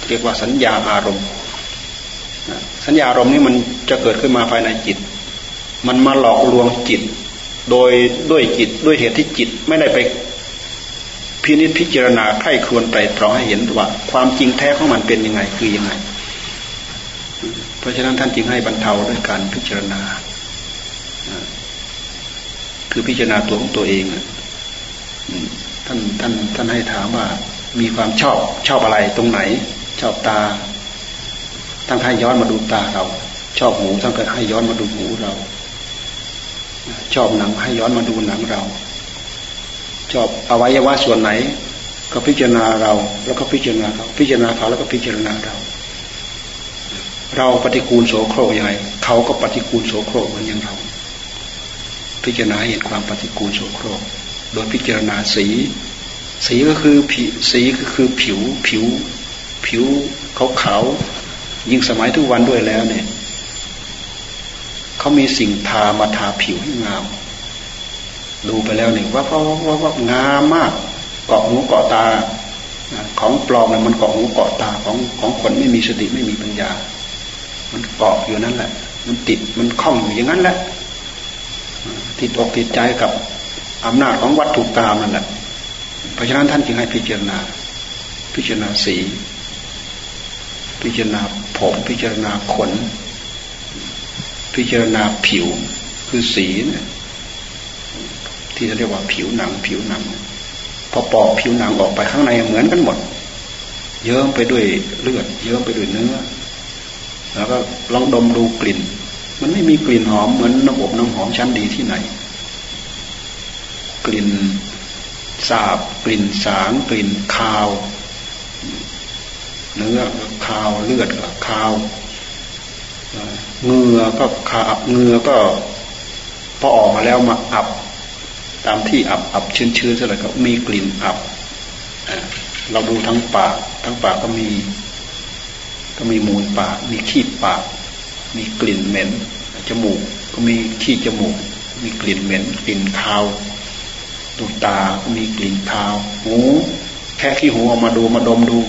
Speaker 1: เรียกว่าสัญญาอารมณ์สัญญาอารมณ์นี้มันจะเกิดขึ้นมาภายในจิต มันมาหลอกลวงจิต โดยด้วยจิตด้วยเหตุที่จิตไม่ได้ไปพินิจพิจารณาไข้ควรไตรตรองให้เห็นว่า ความจริงแท้ของมันเป็นยังไงคือยังไง เพราะฉะนั้นท่านจึงให้บรรเทาด้วยการพิจารณา คือพิจารณาตัวของตัวเองท่านท่านท่านให้ถามว่ามีความชอบชอบอะไรตรงไหน ชอบตาท่านให้ย้อนมาดูตาเรา ชอบหูท่านก็ให้ย้อนมาดูหูเรา ชอบหนังให้ย้อนมาดูหนังเรา ชอบอวัยวะส่วนไหน ก็พิจารณาเรา แล้วก็พิจารณาเขาพิจารณาเขาแล้วก็พิจารณาเรา เราปฏิกูลโสโครกยังไงเขาก็ปฏิกูลโสโครกเหมือนอย่างเรา พิจารณาเห็นความปฏิกูลโสโครก โดยพิจารณาสี สีก็คือผิวสีก็คือผิวผิว ผิวเขาเขายิ่งสมัยทุกวันด้วยแล้วเนี่ยเขามีสิ่งทามาทาผิวให้งาม ดูไปแล้วนี่ว่าว่าว่าว่างามมากเกาะหูเกาะตาของปลอมเนี่ยมันเกาะหูเกาะตาของของคนไม่มีสติไม่มีปัญญา มันเกาะอยู่นั่นแหละ มันติดมันคล้องอยู่อย่างนั้นแหละ ติดอกติดใจกับอำนาจของวัตถุกรรมนั่นแหละเพราะฉะนั้นท่านจึงให้พิจารณา พิจารณาสี พิจารณาผมพิจารณาขน พิจารณาผิวคือสีเนี่ยที่เรียกว่าผิวหนัง ผิวหนัง พอปอกผิวหนังออกไปข้างในเหมือนกันหมด เยิ้มไปด้วยเลือด เยิ้มไปด้วยเนื้อ แล้วก็ลองดมดูกลิ่น มันไม่มีกลิ่นหอมเหมือนน้ำอบน้ำหอมชั้นดีที่ไหน กลิ่นสาบ กลิ่นสารกลิ่นคาว เนื้อคาวเลือดคาวเงือก็คาบเงือก็พอออกมาแล้วมาอับ ตามที่อับอับชื้นชื้นเท่าไรก็มีกลิ่นอับเราดูทั้งปาก ทั้งปากก็มี ก็มีมูลปาก มีขี้ปาก มีกลิ่นเหม็น จมูกก็มีขี้จมูก มีกลิ่นเหม็น กลิ่นคาวตูตาก็มีกลิ่นคาว หูแค่ขี้หูออกมาดูมาดมดู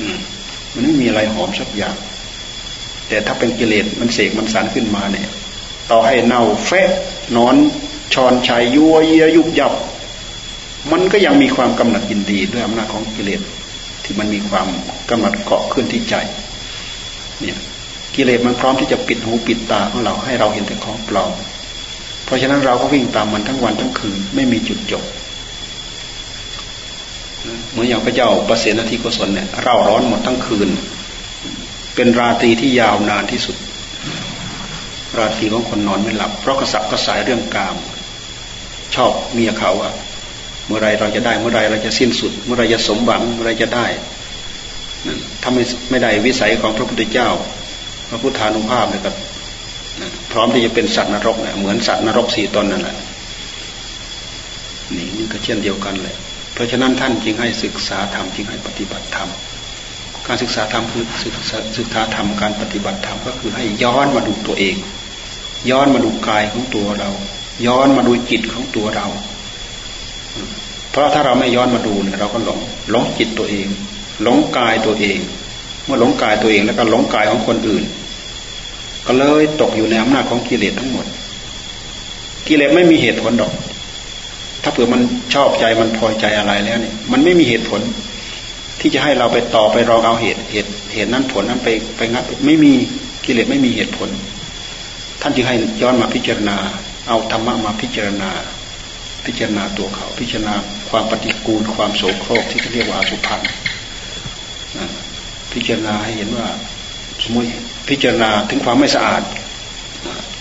Speaker 1: อืมมันไม่มีอะไรหอมสักอย่าง แต่ถ้าเป็นกิเลสมันเสกมันสารขึ้นมาเนี่ย ต่อให้เน่าเฟะนอนชอนชัยยัวเยียยุบยับ มันก็ยังมีความกำหนัดยินดีด้วยอำนาจของกิเลสที่มันมีความกำหนัดเกาะขึ้นที่ใจ เนี่ย กิเลสมันพร้อมที่จะปิดหูปิดตาของเราให้เราเห็นแต่ของปลอม เพราะฉะนั้นเราก็วิ่งตามมันทั้งวันทั้งคืนไม่มีจุดจบเหมือนอย่างพระเจ้าประเสนาธิโกศลเนี่ยเราร้อนหมดทั้งคืน เป็นราตรีที่ยาวนานที่สุด ราตรีของคนนอนไม่หลับ เพราะกระสับกระสายเรื่องกาม ชอบเมียเขาอะเมื่อไรเราจะได้เมื่อไรเราจะสิ้นสุด เมื่อไรจะสมหวังเมื่อไรจะได้นั่นถ้าไม่ไม่ได้วิสัยของพระพุทธเจ้า พระพุทธานุภาพเนี่ยก็พร้อมที่จะเป็นสัตว์นรกเนี่ยเหมือนสัตว์นรกสี่ตนนั่นแหละนี่นี่ก็เช่นเดียวกันเลยเพราะฉะนั้นท่านจึงให้ศึกษาธรรมจึงให้ปฏิบัติธรรมการศึกษาธรรมคือศึกษาศึกษาธรรมการปฏิบัติธรรมก็คือให้ย้อนมาดูตัวเอง ย้อนมาดูกายของตัวเรา ย้อนมาดูจิตของตัวเรา เพราะถ้าเราไม่ย้อนมาดูเนี่ยเราก็หลงหลงจิตตัวเอง หลงกายตัวเอง เมื่อหลงกายตัวเองแล้วก็หลงกายของคนอื่น ก็เลยตกอยู่ในอำนาจของกิเลสทั้งหมด กิเลสไม่มีเหตุผลดอก ถ้าเผื่อมันชอบใจมันพอใจอะไรแล้วเนี่ย มันไม่มีเหตุผล ที่จะให้เราไปต่อไปรองเอาเหตุเหตุเหตุนั้นผลนั้นไปไปงัดไม่มีกิเลสไม่มีเหตุผล ท่านจึงให้ย้อนมาพิจารณา เอาธรรมะมาพิจารณา พิจารณาตัวเขา พิจารณาความปฏิกูลความโสโครกที่เขาเรียกว่าอสุภะพิจารณาให้เห็นว่าสมมติ พิจารณาถึงความไม่สะอาด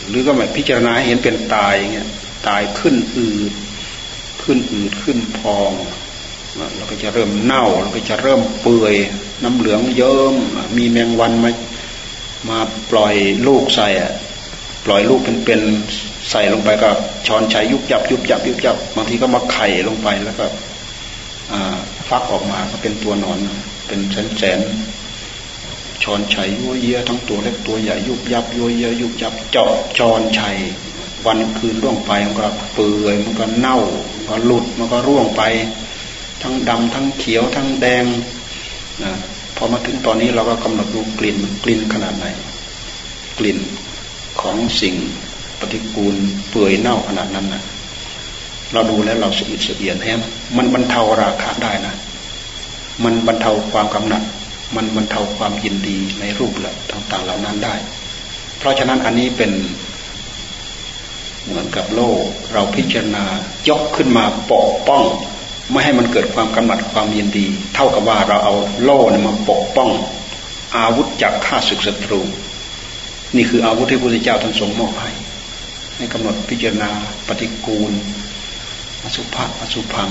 Speaker 1: หรือก็แบบพิจารณาเห็นเป็นตายอย่างเงี้ยตายขึ้นอืดขึ้นอืดขึ้นพองเราก็จะเริ่มเน่าเราก็จะเริ่มเปื่อยน้ำเหลืองเยิ้มมีแมงวันมามาปล่อยลูกใส่ปล่อยลูกเป็นๆใส่ลงไปก็ช้อนใช้ยุบยับยุบยับยุบยับบางทีก็มาไข่ลงไปแล้วก็ฟักออกมาก็เป็นตัวนอน เป็นแสนแสน ชอนชัยยัวเยียทั้งตัวเล็กตัวใหญ่ยุบยับยัวเยียยุบยับเจาะจอนชัยวันคืนร่วงไปมันก็เปื่อยมันก็เน่ามันก็หลุดมันก็ร่วงไป ทั้งดำทั้งเขียวทั้งแดงนะพอมาถึงตอนนี้เราก็กำหนดดูกลิ่นกลิ่นขนาดไหน กลิ่นของสิ่งปฏิกูลเปื่อยเน่าขนาดนั้นนะเราดูแล้วเราสะอิดสะเอียนแฮมมันบรรเทาราคะได้นะ มันบรรเทาความกำหนัด มันบรรเทาความยินดีในรูปแบบต่างๆเหล่านั้นได้ เพราะฉะนั้นอันนี้เป็นเหมือนกับโล่เราพิจารณายกขึ้นมาปกป้อง ไม่ให้มันเกิดความกำหนัดความยินดี เท่ากับว่าเราเอาโล่มาปกป้อง อาวุธจากข้าศึกศัตรู นี่คืออาวุธที่พระพุทธเจ้าท่านทรงมอบให้ให้กำหนดพิจารณาปฏิกูลอสุภะอสุพัง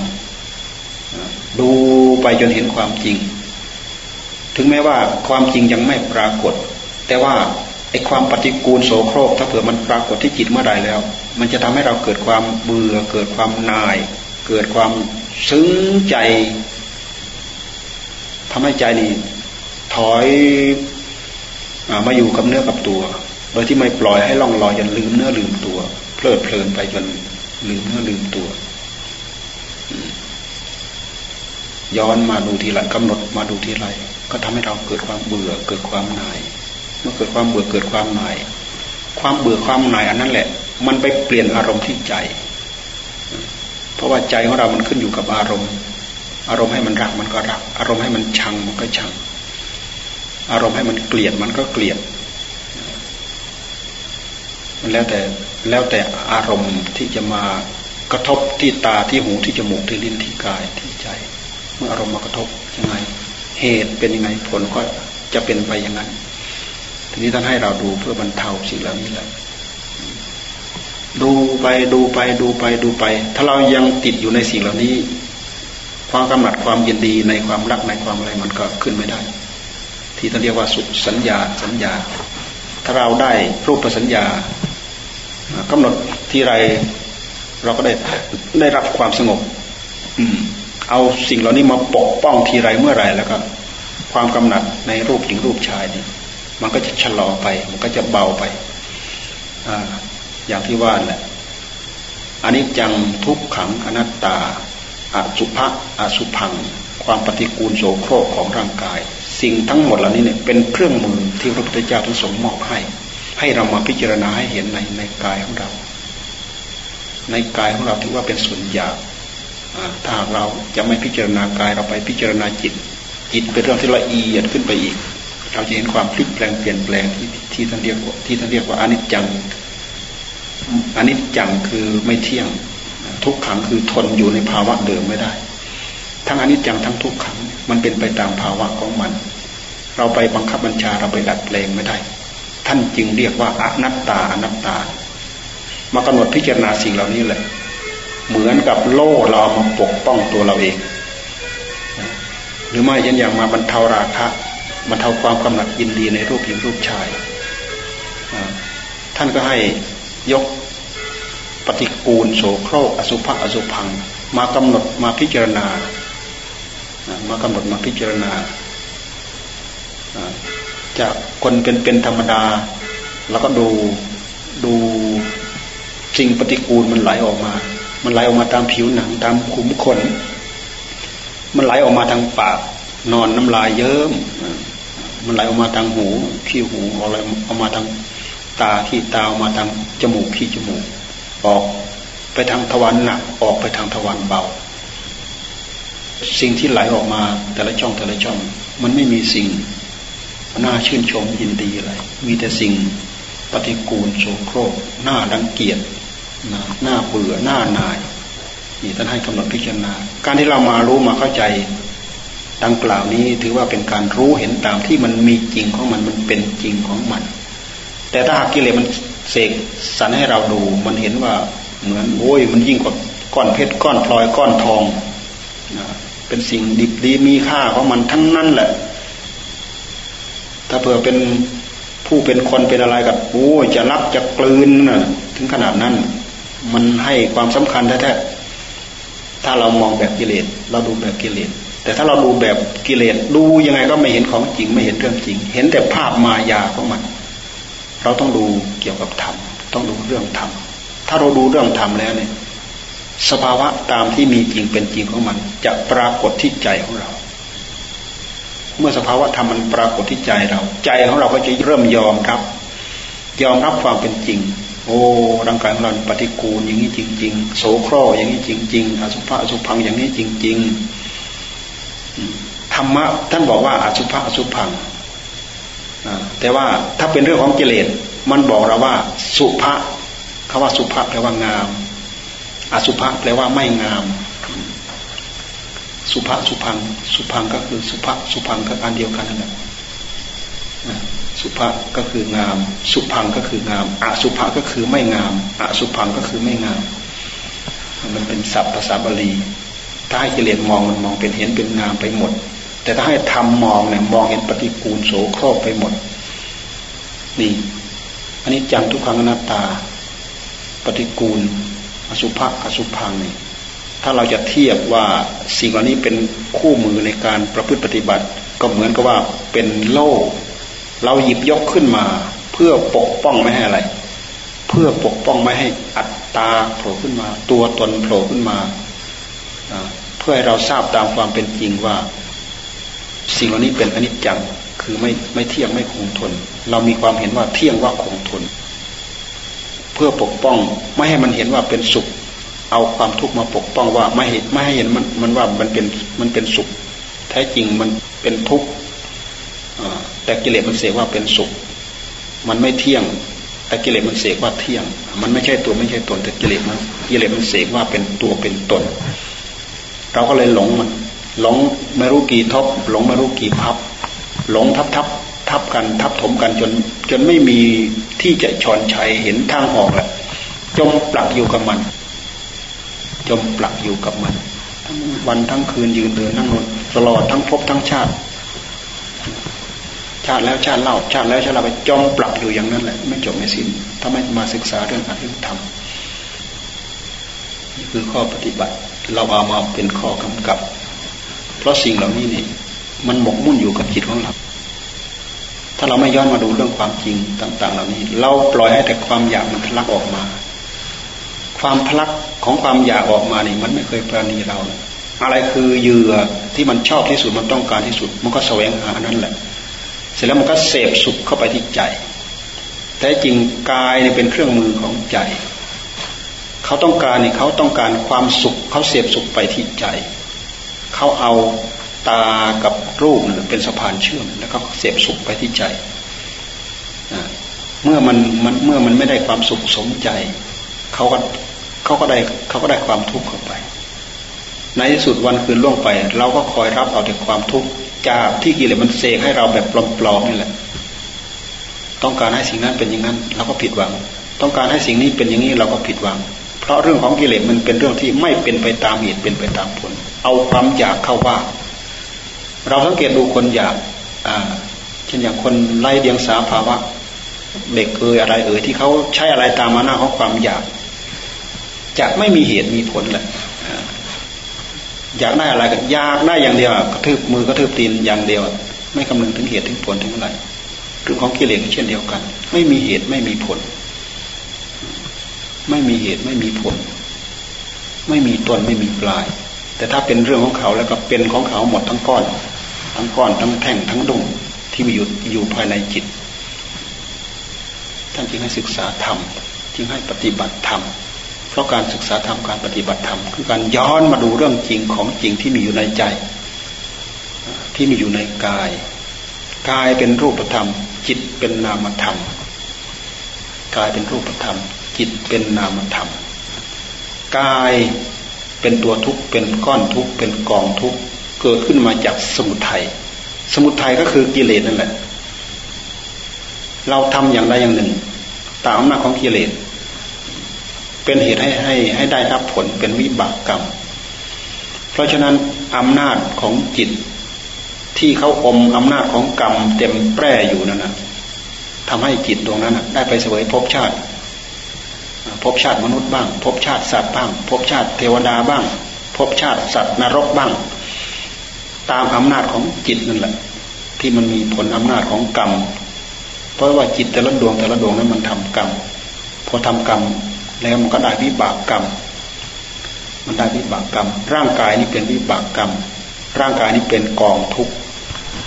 Speaker 1: ดูไปจนเห็นความจริง ถึงแม้ว่าความจริงยังไม่ปรากฏ แต่ว่าไอ้ความปฏิกูลโสโครกถ้าเผื่อมันปรากฏที่จิตเมื่อใดแล้ว มันจะทำให้เราเกิดความเบื่อ เกิดความนาย เกิดความซึ้งใจทำให้ใจนี่ถอยอมาอยู่กับเนื้อกับตัว โดยที่ไม่ปล่อยให้ล่องลอยจนลืมเนื้อลืมตัว เพลิดเพลินไปจนลืมเนื้อลืมตัว ย้อนมาดูทีไรกำหนดมาดูทีไร ก็ทำให้เราเกิดความเบื่อเกิดความนาย เมื่อเกิดความเบื่อเกิดความหน่าย ความเบื่อความหน่ายอันนั้นแหละ มันไปเปลี่ยนอารมณ์ที่ใจ เพราะว่าใจของเรามันขึ้นอยู่กับอารมณ์ อารมณ์ให้มันรักมันก็รัก อารมณ์ให้มันชังมันก็ชัง อารมณ์ให้มันเกลียดมันก็เกลียด มันแล้วแต่แล้วแต่อารมณ์ที่จะมากระทบที่ตาที่หูที่จมูกที่ลิ้นที่กายที่ใจ เมื่ออารมณ์มากระทบยังไง เหตุเป็นยังไงผลก็จะเป็นไปอย่างนั้น ทีนี้ท่านให้เราดูเพื่อบรรเทาสิ่งเหล่านี้แหละดูไปดูไปดูไปดูไป ถ้าเรายังติดอยู่ในสิ่งเหล่านี้ ความกำหนัดความยินดีในความรักในความอะไรมันก็ขึ้นไม่ได้ ที่ท่านเรียกว่าสุสัญญาสัญญา ถ้าเราได้รูปสัญญากำหนดที่ไร เราก็ได้ได้รับความสงบ อืม เอาสิ่งเหล่านี้มาปกป้องทีไรเมื่อไรแล้วก็ ความกำหนัดในรูปหญิงรูปชายนี่มันก็จะชะลอไป มันก็จะเบาไปออย่างที่ว่าแหละอันนี้จังทุกขังอนัตตาอสุภะอสุพัง ความปฏิกูลโสโครกของร่างกาย สิ่งทั้งหมดเหล่านี้เนี่ยเป็นเครื่องมือที่พระพุทธเจ้าท่านทรงมอบให้ ให้เรามาพิจารณาให้เห็นในในกายของเรา ในกายของเราถือว่าเป็นส่วนหยาบ ถ้าเราจะไม่พิจารณากายเราไปพิจารณาจิต จิตเป็นเรื่องที่ละเอียดขึ้นไปอีก เราจะเห็นความพลิกแปลงเปลี่ยนแปลงที่ที่ท่านเรียกว่าที่ท่านเรียกว่าอนิจจังอนิจจังคือไม่เที่ยงทุกขังคือทนอยู่ในภาวะเดิมไม่ได้ ทั้งอนิจจังทั้งทุกขังมันเป็นไปตามภาวะของมัน เราไปบังคับบัญชาเราไปดัดแปลงไม่ได้ ท่านจึงเรียกว่าอนัตตาอนัตตามากำหนดพิจารณาสิ่งเหล่านี้แหละ เหมือนกับโล่เรามาปกป้องตัวเราเอง หรือไม่ยันอย่างมาบรรเทาราคะมันเทาความกำหนัดยินดีในรูปหญิงรูปชาย ท่านก็ให้ยกปฏิกูลโสโครกอสุภะอสุพัง มากำหนดมาพิจารณา มากำหนดมาพิจารณา จากคนเป็นเป็นธรรมดา แล้วก็ดูดูสิ่งปฏิกูลมันไหลออกมา มันไหลออกมาตามผิวหนังตามขุมขน มันไหลออกมาทางปาก นอนน้ำลายเยิ้ม มันไหลออกมาทางหูขี้หูอะไรออกมาทางตาขี้ตาออกมาทางจมูกขี้จมูก ออกไปทางทวารหนักออกไปทางทวารเบา สิ่งที่ไหลออกมาแต่ละช่องแต่ละช่อง มันไม่มีสิ่งน่าชื่นชมยินดีอะไร มีแต่สิ่งปฏิกูลโสโครกหน้าดังเกียจ หน้าเบื่อหน้านายนี่ท่านให้กำหนดพิจารณา การที่เรามารู้มาเข้าใจดังกล่าวนี้ถือว่าเป็นการรู้เห็นตามที่มันมีจริงของมันมันเป็นจริงของมัน แต่ถ้าหากกิเลสมันเสกสรรให้เราดู มันเห็นว่าเหมือนโอ้ยมันยิ่งกว่าก้อนเพชรก้อนพลอยก้อนทองนะเป็นสิ่งดิบดีมีค่าของมันทั้งนั้นแหละ ถ้าเผื่อเป็นผู้เป็นคนเป็นอะไรกับโอ้ยจะรับจะกลืนนะถึงขนาดนั้น มันให้ความสำคัญแท้ๆถ้าเรามองแบบกิเลสเราดูแบบกิเลสแต่ถ้าเราดูแบบกิเลสดูยังไงก็ไม่เห็นของจริงไม่เห็นเรื่องจริง เห็นแต่ภาพมายาของมัน เราต้องดูเกี่ยวกับธรรมต้องดูเรื่องธรรมถ้าเราดูเรื่องธรรมแล้วเนี่ย สภาวะตามที่มีจริงเป็นจริงของมัน จะปรากฏที่ใจของเรา เมื่อสภาวะธรรมมันปรากฏที่ใจเรา ใจของเราก็จะเริ่มยอมรับ ยอมรับความเป็นจริง โอ้ร่างกายของเราปฏิกูลอย่างนี้จริง ๆ โสโครอย่างนี้จริง ๆอสุภะอสุพังอย่างนี้จริงๆธรรมะท่านบอกว่าอสุภะอสุพังแต่ว่าถ้าเป็นเรื่องของกิเลสมันบอกเราว่า สุภะคำว่าสุภะแปลว่างาม อสุภะแปลว่าไม่งาม สุภะสุพัง สุพังก็คือสุภะสุพังก็อันเดียวกันนั่นแหละ สุภะก็คืองาม สุพังก็คืองามอสุภะก็คือไม่งามอสุพังก็คือไม่งาม มันเป็นศัพท์ภาษาบาลีถ้าให้กิเลสมองมันมองเป็นเห็นเป็นงามไปหมด แต่ถ้าให้ทำมองเนี่ยมองเห็นปฏิกูลโสโครกไปหมด นี่อันนี้จังทุกขังอนัตตา ปฏิกูล อสุภะอสุพังนี่ถ้าเราจะเทียบว่าสิ่งเหล่านี้เป็นคู่มือในการประพฤติปฏิบัติ ก็เหมือนกับว่าเป็นโล่ เราหยิบยกขึ้นมา เพื่อปกป้องไม่ให้อะไร เพื่อปกป้องไม่ให้อัตตาโผล่ขึ้นมา ตัวตนโผล่ขึ้นมา เพื่อให้เราทราบตามความเป็นจริงว่า สิ่งเหล่านี้เป็นอนิจจังคือไม่ไม่เที่ยงไม่คงทน เรามีความเห็นว่าเที่ยงว่าคงทน เพื่อปกป้องไม่ให้มันเห็นว่าเป็นสุข เอาความทุกข์มาปกป้องว่าไม่เห็นไม่ให้เห็นมันมันว่ามันเป็นมันเป็นสุข แท้จริงมันเป็นทุกข์ แต่กิเลสมันเสกว่าเป็นสุข มันไม่เที่ยง แต่กิเลสมันเสกว่าเที่ยง มันไม่ใช่ตัวไม่ใช่ตน แต่กิเลสมันกิเลสมันเสกว่าเป็นตัวเป็นตน เราก็เลยหลงมัน หลงไม่รู้กี่ทบหลงไม่รู้กี่พับ หลงทับทับทับกันทับถมกันจนจนไม่มีที่จะชอนชัยเห็นทางออกแหละจมปลักอยู่กับมัน จมปลักอยู่กับมัน ทั้งวันทั้งคืนยืนเดินนั่งนอนตลอดทั้งพบทั้งชาติ ชาติแล้วชาติเล่าชาติแล้วชาติเราไปจมปลักอยู่อย่างนั้นแหละ ไม่จบไม่สิ้นถ้าไม่มาศึกษาเรื่องอริยธรรมนี่คือข้อปฏิบัติ เราเอามาเป็นข้อกำกับ เพราะสิ่งเหล่านี้นี่มันหมกมุ่นอยู่กับจิตของเราถ้าเราไม่ย้อนมาดูเรื่องความจริงต่าง ๆ เหล่านี้ เราปล่อยให้แต่ความอยากมันทะลักออกมา ความทะลักของความอยากออกมานี่มันไม่เคยปราณีเรา อะไรคือเหยื่อที่มันชอบที่สุดมันต้องการที่สุด มันก็แสวงหานั่นแหละ เสร็จแล้วมันก็เสพสุขเข้าไปที่ใจ แต่จริงกายนี่เป็นเครื่องมือของใจ เขาต้องการนี่เขาต้องการความสุข เขาเสียบสุขไปที่ใจ เขาเอาตากับรูปเป็นสะพานเชื่อม แล้วก็เสียบสุขไปที่ใจ เมื่อมันมันเมื่อมันไม่ได้ความสุขสมใจ เขาก็เขาก็ได้เขาก็ได้ความทุกข์เข้าไป ในที่สุดวันคืนล่วงไป เราก็คอยรับเอาแต่ความทุกข์ จากที่กิเลสมันเสกให้เราแบบปลอมๆนี่แหละ ต้องการให้สิ่งนั้นเป็นอย่างนั้น เราก็ผิดหวัง ต้องการให้สิ่งนี้เป็นอย่างนี้เราก็ผิดหวัง เพราะเรื่องของกิเลสมันเป็นเรื่องที่ไม่เป็นไปตามเหตุเป็นไปตามผล เอาความอยากเข้าว่า เราสังเกตดูคนอยากอ่าเช่นอย่างคนไล่เดียงสาภาวะเด็กเอ่ยอะไรเอ่ยที่เขาใช้อะไรตามมาหน้าของความอยากจะไม่มีเหตุมีผลแหละ อยากได้อะไรก็อยากได้อย่างเดียวกระทืบมือกระทืบตีนอย่างเดียว ไม่คำนึงถึงเหตุถึงผลถึงอะไรเรื่องของกิเลสเช่นเดียวกัน ไม่มีเหตุไม่มีผล ไม่มีเหตุไม่มีผล ไม่มีต้นไม่มีปลาย แต่ถ้าเป็นเรื่องของเขาแล้วก็เป็นของเขาหมดทั้งก้อน ทั้งก้อนทั้งแท่งทั้งดุงที่มีอยู่อยู่ภายในจิต ท่านจึงให้ศึกษาธรรมจึงให้ปฏิบัติธรรม เพราะการศึกษาธรรมการปฏิบัติธรรมคือการย้อนมาดูเรื่องจริงของจริงที่มีอยู่ในใจ ที่มีอยู่ในกาย กายเป็นรูปธรรม จิตเป็นนามธรรม กายเป็นรูปธรรม จิตเป็นนามธรรม กายเป็นตัวทุกข์เป็นก้อนทุกข์เป็นกองทุกข์เกิดขึ้นมาจากสมุทัยสมุทัยก็คือกิเลสนั่นแหละ เราทำอย่างใดอย่างหนึ่ง ตามอำนาจของกิเลส เป็นเหตุให้ให้ให้ได้รับผลเป็นวิบากกรรม เพราะฉะนั้นอำนาจของจิต ที่เขาอมอำนาจของกรรม เต็มแปร่อยู่นั่นนะทำให้จิตดวงนั้นได้ไปเสวยภพชาติภพชาติมนุษย์บ้างภพชาติสัตว์บ้างภพชาติเทวดาบ้างภพชาติสัตว์นรกบ้าง ตามอำนาจของจิตนั่นแหละ ที่มันมีผลอำนาจของกรรม เพราะว่าจิตแต่ละดวงแต่ละดวงนั้นมันทำกรรมพอทำกรรม แล้วมันก็ได้วิบากกรรม มันได้วิบากกรรม ร่างกายนี้เป็นวิบากกรรม ร่างกายนี้เป็นกองทุก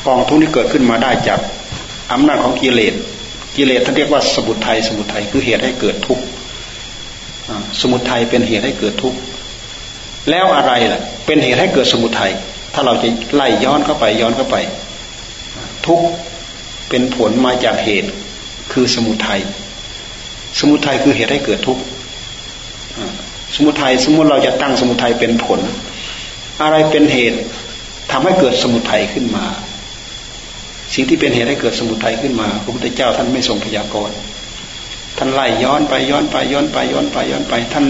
Speaker 1: กองทุกนี้เกิดขึ้นมาได้จากอำนาจของกิเลส กิเลสท่านเรียกว่าสมุทัย สมุทัยคือเหตุให้เกิดทุกข์สมุทัยเป็นเหตุให้เกิดทุกข์ แล้วอะไรล่ะ เป็นเหตุให้เกิดสมุทัย ถ้าเราจะไล่ย้อนเข้าไปย้อนเข้าไป ทุกข์เป็นผลมาจากเหตุคือสมุทัย สมุทัยคือเหตุให้เกิดทุกข์ สมุทัยสมมติเราจะตั้งสมุทัยเป็นผล อะไรเป็นเหตุทำให้เกิดสมุทัยขึ้นมา สิ่งที่เป็นเหตุให้เกิดสมุทัยขึ้นมาพระพุทธเจ้าท่านไม่ทรงพยากรณ์ท่านไล่ย้อนไปย้อนไปย้อนไปย้อนไปย้อนไป ท่าน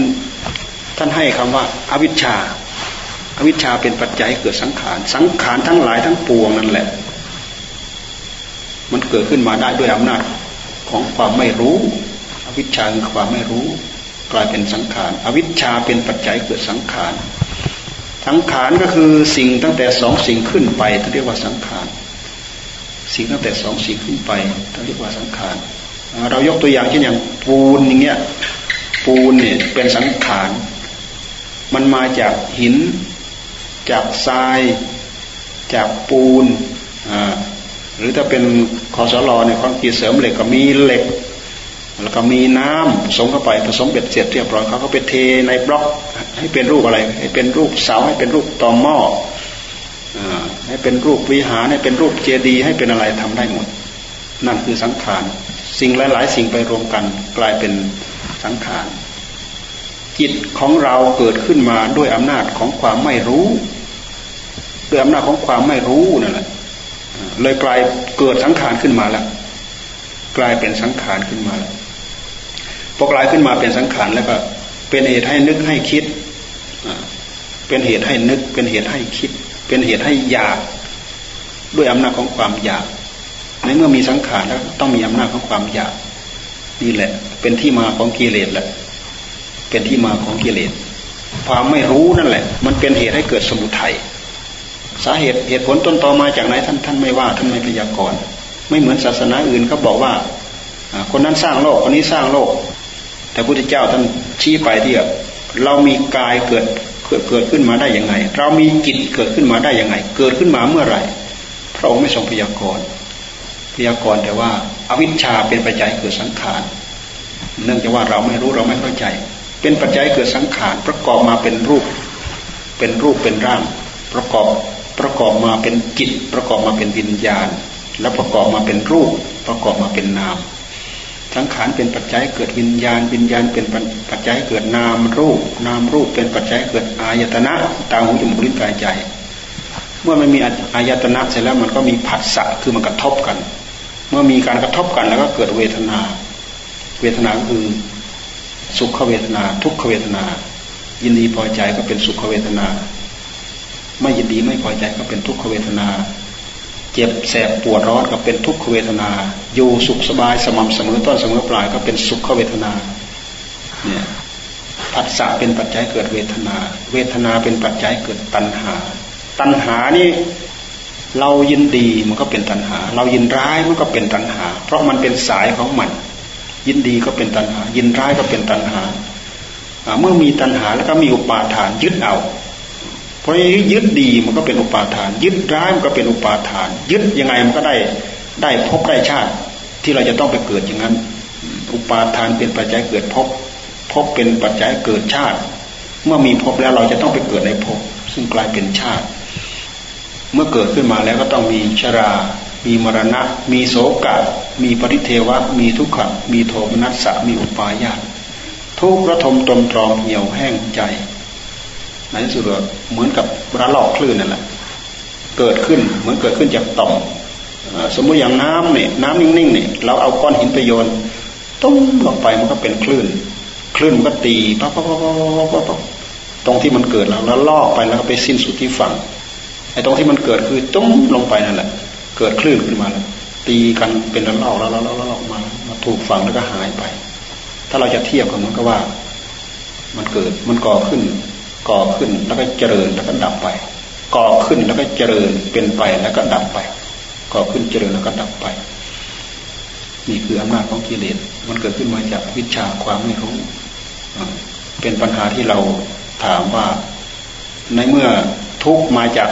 Speaker 1: ท่านให้คำว่าอวิชชาอวิชชาเป็นปัจจัยเกิดสังขาร สังขารทั้งหลายทั้งปวงนั่นแหละ มันเกิดขึ้นมาได้ด้วยอำนาจของความไม่รู้ อวิชชาคือความไม่รู้ กลายเป็นสังขาร อวิชชาเป็นปัจจัยเกิดสังขาร สังขารก็คือสิ่งตั้งแต่สองสิ่งขึ้นไปที่เรียกว่าสังขาร สิ่งตั้งแต่สองสิ่งขึ้นไปที่เรียกว่าสังขาร เรายกตัวอย่างเช่นอย่างปูนอย่างเงี้ย ปูนเนี่ยเป็นสังขาร มันมาจากหิน จากทราย จากปูนอ่าหรือถ้าเป็นคสล. เนี่ยคอนกรีตเสริมเหล็กก็มีเหล็ก แล้วก็มีน้ำผสมเข้าไปผสมเบ็ดเสร็จเรียบร้อยเขาก็ไปเทในบล็อก ให้เป็นรูปอะไร ให้เป็นรูปเสาให้เป็นรูปตอม่อให้เป็นรูปวิหารให้เป็นรูปเจดีย์ให้เป็นอะไรทำได้หมด นั่นคือสังขารสิ่งหลาย ๆ สิ่งไปรวมกันกลายเป็นสังขารจิตของเราเกิดขึ้นมาด้วยอำนาจของความไม่รู้ด้วยอำนาจของความไม่รู้นั่นแหละเลยกลายเกิดสังขารขึ้นมาแล้วกลายเป็นสังขารขึ้นมาแล้ว พอกลายขึ้นมาเป็นสังขารแล้วก็เป็นเหตุให้นึกให้คิด เป็นเหตุให้นึก เป็นเหตุให้คิด เป็นเหตุให้อยาก ด้วยอำนาจของความอยาก ในเมื่อมีสังขารแล้วต้องมีอำนาจของความอยากนี่แหละ เป็นที่มาของกิเลสแหละ เป็นที่มาของกิเลส ความไม่รู้นั่นแหละ มันเป็นเหตุให้เกิดสมุทัย สาเหตุเหตุผลต้นตอมาจากไหนท่านท่านไม่ว่าท่านไม่พยากรณ์ ไม่เหมือนศาสนาอื่นเขาบอกว่า คนนั้นสร้างโลก คนนี้สร้างโลก แต่พุทธเจ้าท่านชี้ไปที่เรามีกายเกิดเกิดเกิดขึ้นมาได้ยังไง เรามีจิตเกิดขึ้นมาได้ยังไง เกิดขึ้นมาเมื่อไหร่ พระองค์ไม่ทรงพยากรณ์พยากรณ์แต่ว่าอาวิชชาเป็นปัจจัยเกิดสังขาร เนื่องจากว่าเราไม่รู้เราไม่เข้าใจ เป็นปัจจัยเกิดสังขารประกอบมาเป็นรูป เป็นรูปเป็นร่าง ประกอบประกอบมาเป็นจิต ประกอบมาเป็นวิญญาณ แล้วประกอบมาเป็นรูป ประกอบมาเป็นนาม สังขารเป็นปัจจัยเกิดวิญญาณ วิญญาณเป็นปัจจัยเกิดนามรูป นามรูปเป็นปัจจัยเกิดอายตนะตาหูจมูกลิ้นกายใจ เมื่อมันมีอายตนะเสร็จแล้วมันก็มีผัสสะคือมันกระทบกัน เมื่อมีการกระทบกันแล้วก็เกิดเวทนา เวทนาคือสุขเวทนา ทุกขเวทนา ยินดีพอใจก็เป็นสุขเวทนา ไม่ยินดีไม่พอใจก็เป็นทุกขเวทนา เจ็บแสบปวดร้อนก็เป็นทุกขเวทนา อยู่สุขสบายสม่ำเสมอต้นเสมอปลายก็เป็นสุขเวทนาเนี่ยผัสสะเป็นปัจจัยเกิดเวทนา เวทนาเป็นปัจจัยเกิดตัณหา ตัณหานี่เรายินดีมันก็เป็นตัณหา เรายินร้ายมันก็เป็นตัณหา เพราะมันเป็นสายของมัน ยินดีก็เป็นตัณหา ยินร้ายก็เป็นตัณหา เมื่อมีตัณหาแล้วก็มีอุปาทานยึดเอา เพราะยึดดีมันก็เป็นอุปาทาน ยึดร้ายมันก็เป็นอุปาทาน ยึดยังไงมันก็ได้ได้พบได้ชาติ ที่เราจะต้องไปเกิดอย่างนั้น อุปาทานเป็นปัจจัยเกิดพบพบเป็นปัจจัยเกิดชาติ เมื่อมีพบแล้วเราจะต้องไปเกิดในภพซึ่งกลายเป็นชาติ เมื่อเกิดขึ้นมาแล้วก็ต้องมีชรา มีมรณะ มีโศกะ มีปริเทวะ มีทุกขะ มีโทมนัสสะ มีอุปาญาตทุกระทมตมตรอมเหี่ยวแห้งใจ ในที่สุดเหมือนกับระลอกคลื่นนั่นแหละเกิดขึ้นเหมือนเกิดขึ้นจากต่อมสมมติอย่างน้ำเนี่ยน้ำนิ่งๆเนี่ยเราเอาก้อนหินไปโยนตุ้มลงไปมันก็เป็นคลื่น คลื่นมันก็ตีปั๊บปั๊บปั๊บปั๊บปั๊บตรงที่มันเกิดแล้วแล้วลอกไปแล้วก็ไปสิ้นสุดที่ฝั่งไอ้ตรงที่มันเกิดคือตุ้มลงไปนั่นแหละ เกิดคลื่นขึ้นมาแล้วตีกันเป็นระลอกแล้วแล้วแล้วออกมามาถูกฝั่งแล้วก็หายไป ถ้าเราจะเทียบกันมันก็ว่า มันเกิดมันก่อขึ้น ก่อขึ้นแล้วก็เจริญแล้วก็ดับไป ก่อขึ้นแล้วก็เจริญเป็นไปแล้วก็ดับไป ก่อขึ้นเจริญแล้วก็ดับไป นี่คืออำนาจของกิเลสมันเกิดขึ้นมาจากวิชาความไม่รู้เป็นปัญหาที่เราถามว่าในเมื่อทุกมาจาก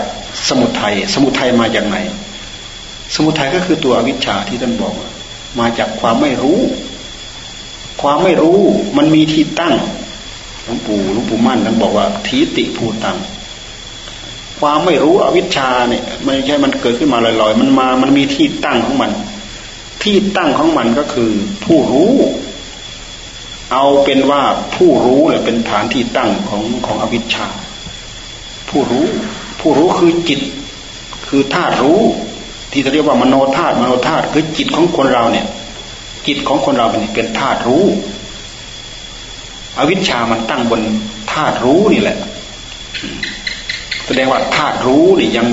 Speaker 1: สมุทัยสมุทัยมาจากไหน สมุทัยก็คือตัวอวิชชาที่ท่านบอก มาจากความไม่รู้ ความไม่รู้มันมีที่ตั้ง หลวงปู่หลวงปู่มั่นท่านบอกว่าทีติภูตัง ความไม่รู้อวิชชาเนี่ยไม่ใช่มันเกิดขึ้นมาลอยๆ มันมา มันมีที่ตั้งของมัน ที่ตั้งของมันก็คือ ผู้รู้ เอาเป็นว่าผู้รู้แหละเป็นฐานที่ตั้งของของอวิชชา ผู้รู้ ผู้รู้คือจิต คือธาตุรู้ ที่เขาเรียกว่ามโนธาตุมโนธาตุคือจิตของคนเราเนี่ย จิตของคนเราเป็นเป็นธาตุรู้ อวิชชามันตั้งบนธาตุรู้นี่แหละ แสดงว่าธาตุรู้นี่ยัง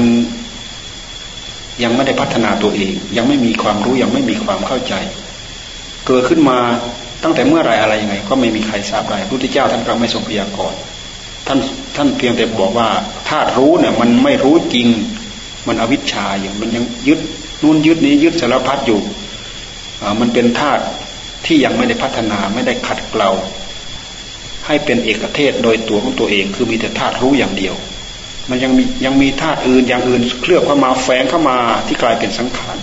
Speaker 1: ยังไม่ได้พัฒนาตัวเอง ยังไม่มีความรู้ยังไม่มีความเข้าใจ เกิดขึ้นมาตั้งแต่เมื่อไรอะไรยังไง ก็ไม่มีใครทราบได้พระพุทธเจ้าท่านก็ไม่ทรงพยากรณ์ท่านท่านเพียงแต่บอกว่าธาตุรู้เนี่ย มันไม่รู้จริง มันอวิชชาอย่างมันยังยึดนู่นยึดนี้ยึดสารพัดอยู่มันเป็นธาตุที่ยังไม่ได้พัฒนาไม่ได้ขัดเกลา ให้เป็นเอกเทศโดยตัวของตัวเอง คือมีแต่ธาตุรู้อย่างเดียว มันยังมียังมีธาตุอื่นอย่างอื่นเคลือบเข้ามาแฝงเข้ามาที่กลายเป็นสังขาร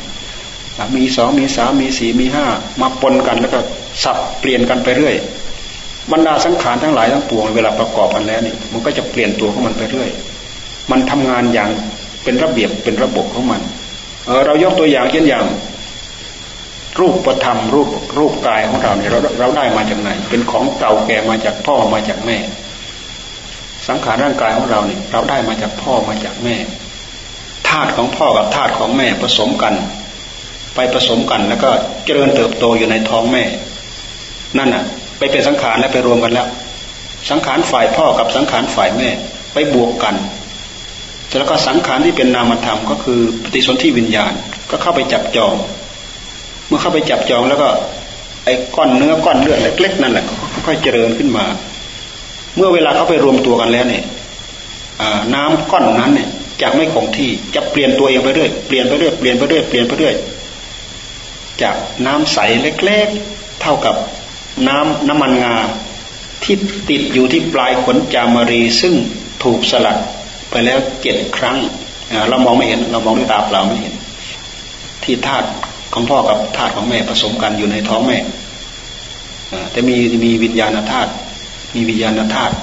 Speaker 1: มีสองมีสามมีสี่มีห้ามาปนกันแล้วก็สับเปลี่ยนกันไปเรื่อยบรรดาสังขารทั้งหลายทั้งปวงเวลาประกอบกันแล้วนี่มันก็จะเปลี่ยนตัวของมันไปเรื่อย มันทำงานอย่างเป็นระเบียบเป็นระบบของมันเออเรายกตัวอย่างเช่นอย่าง รูปประธรรมรูปรูปกายของเราเนี่ยเราเราได้มาจากไหน เป็นของเก่าแก่มาจากพ่อมาจากแม่ สังขารร่างกายของเราเนี่ยเราได้มาจากพ่อมาจากแม่ธาตุของพ่อกับธาตุของแม่ผสมกัน ไปผสมกันแล้วก็เจริญเติบโตอยู่ในท้องแม่ นั่นน่ะ ไปเป็นสังขารแล้วไปรวมกันแล้ว สังขารฝ่ายพ่อกับสังขารฝ่ายแม่ ไปบวกกันแล้วก็สังขารที่เป็นนามธรรมก็คือปฏิสนธิวิญญาณก็เข้าไปจับจอง เมื่อเข้าไปจับจองแล้วก็ ไอ้ก้อนเนื้อก้อนเลือดเล็กๆนั่นแหละค่อยๆเจริญขึ้นมา เมื่อเวลาเขาไปรวมตัวกันแล้วเนี่ยน้ำก้อนนั้นเนี่ยจะไม่คงที่จะเปลี่ยนตัวเองไปเรื่อยเปลี่ยนไปเรื่อยเปลี่ยนไปเรื่อยเปลี่ยนไปเรื่อยจากน้ำใสเล็กๆ เท่ากับน้ำน้ำมันงาที่ติดอยู่ที่ปลายขนจามรีซึ่งถูกสลัดไปแล้วเจ็ดครั้งเรามองไม่เห็น เรามองด้วยตาเปล่าไม่เห็น ที่ธาตุ ของพ่อกับธาตุของแม่ผสมกันอยู่ในท้องแม่แต่มีมีวิญญาณธาตุมีวิญญาณธาตุ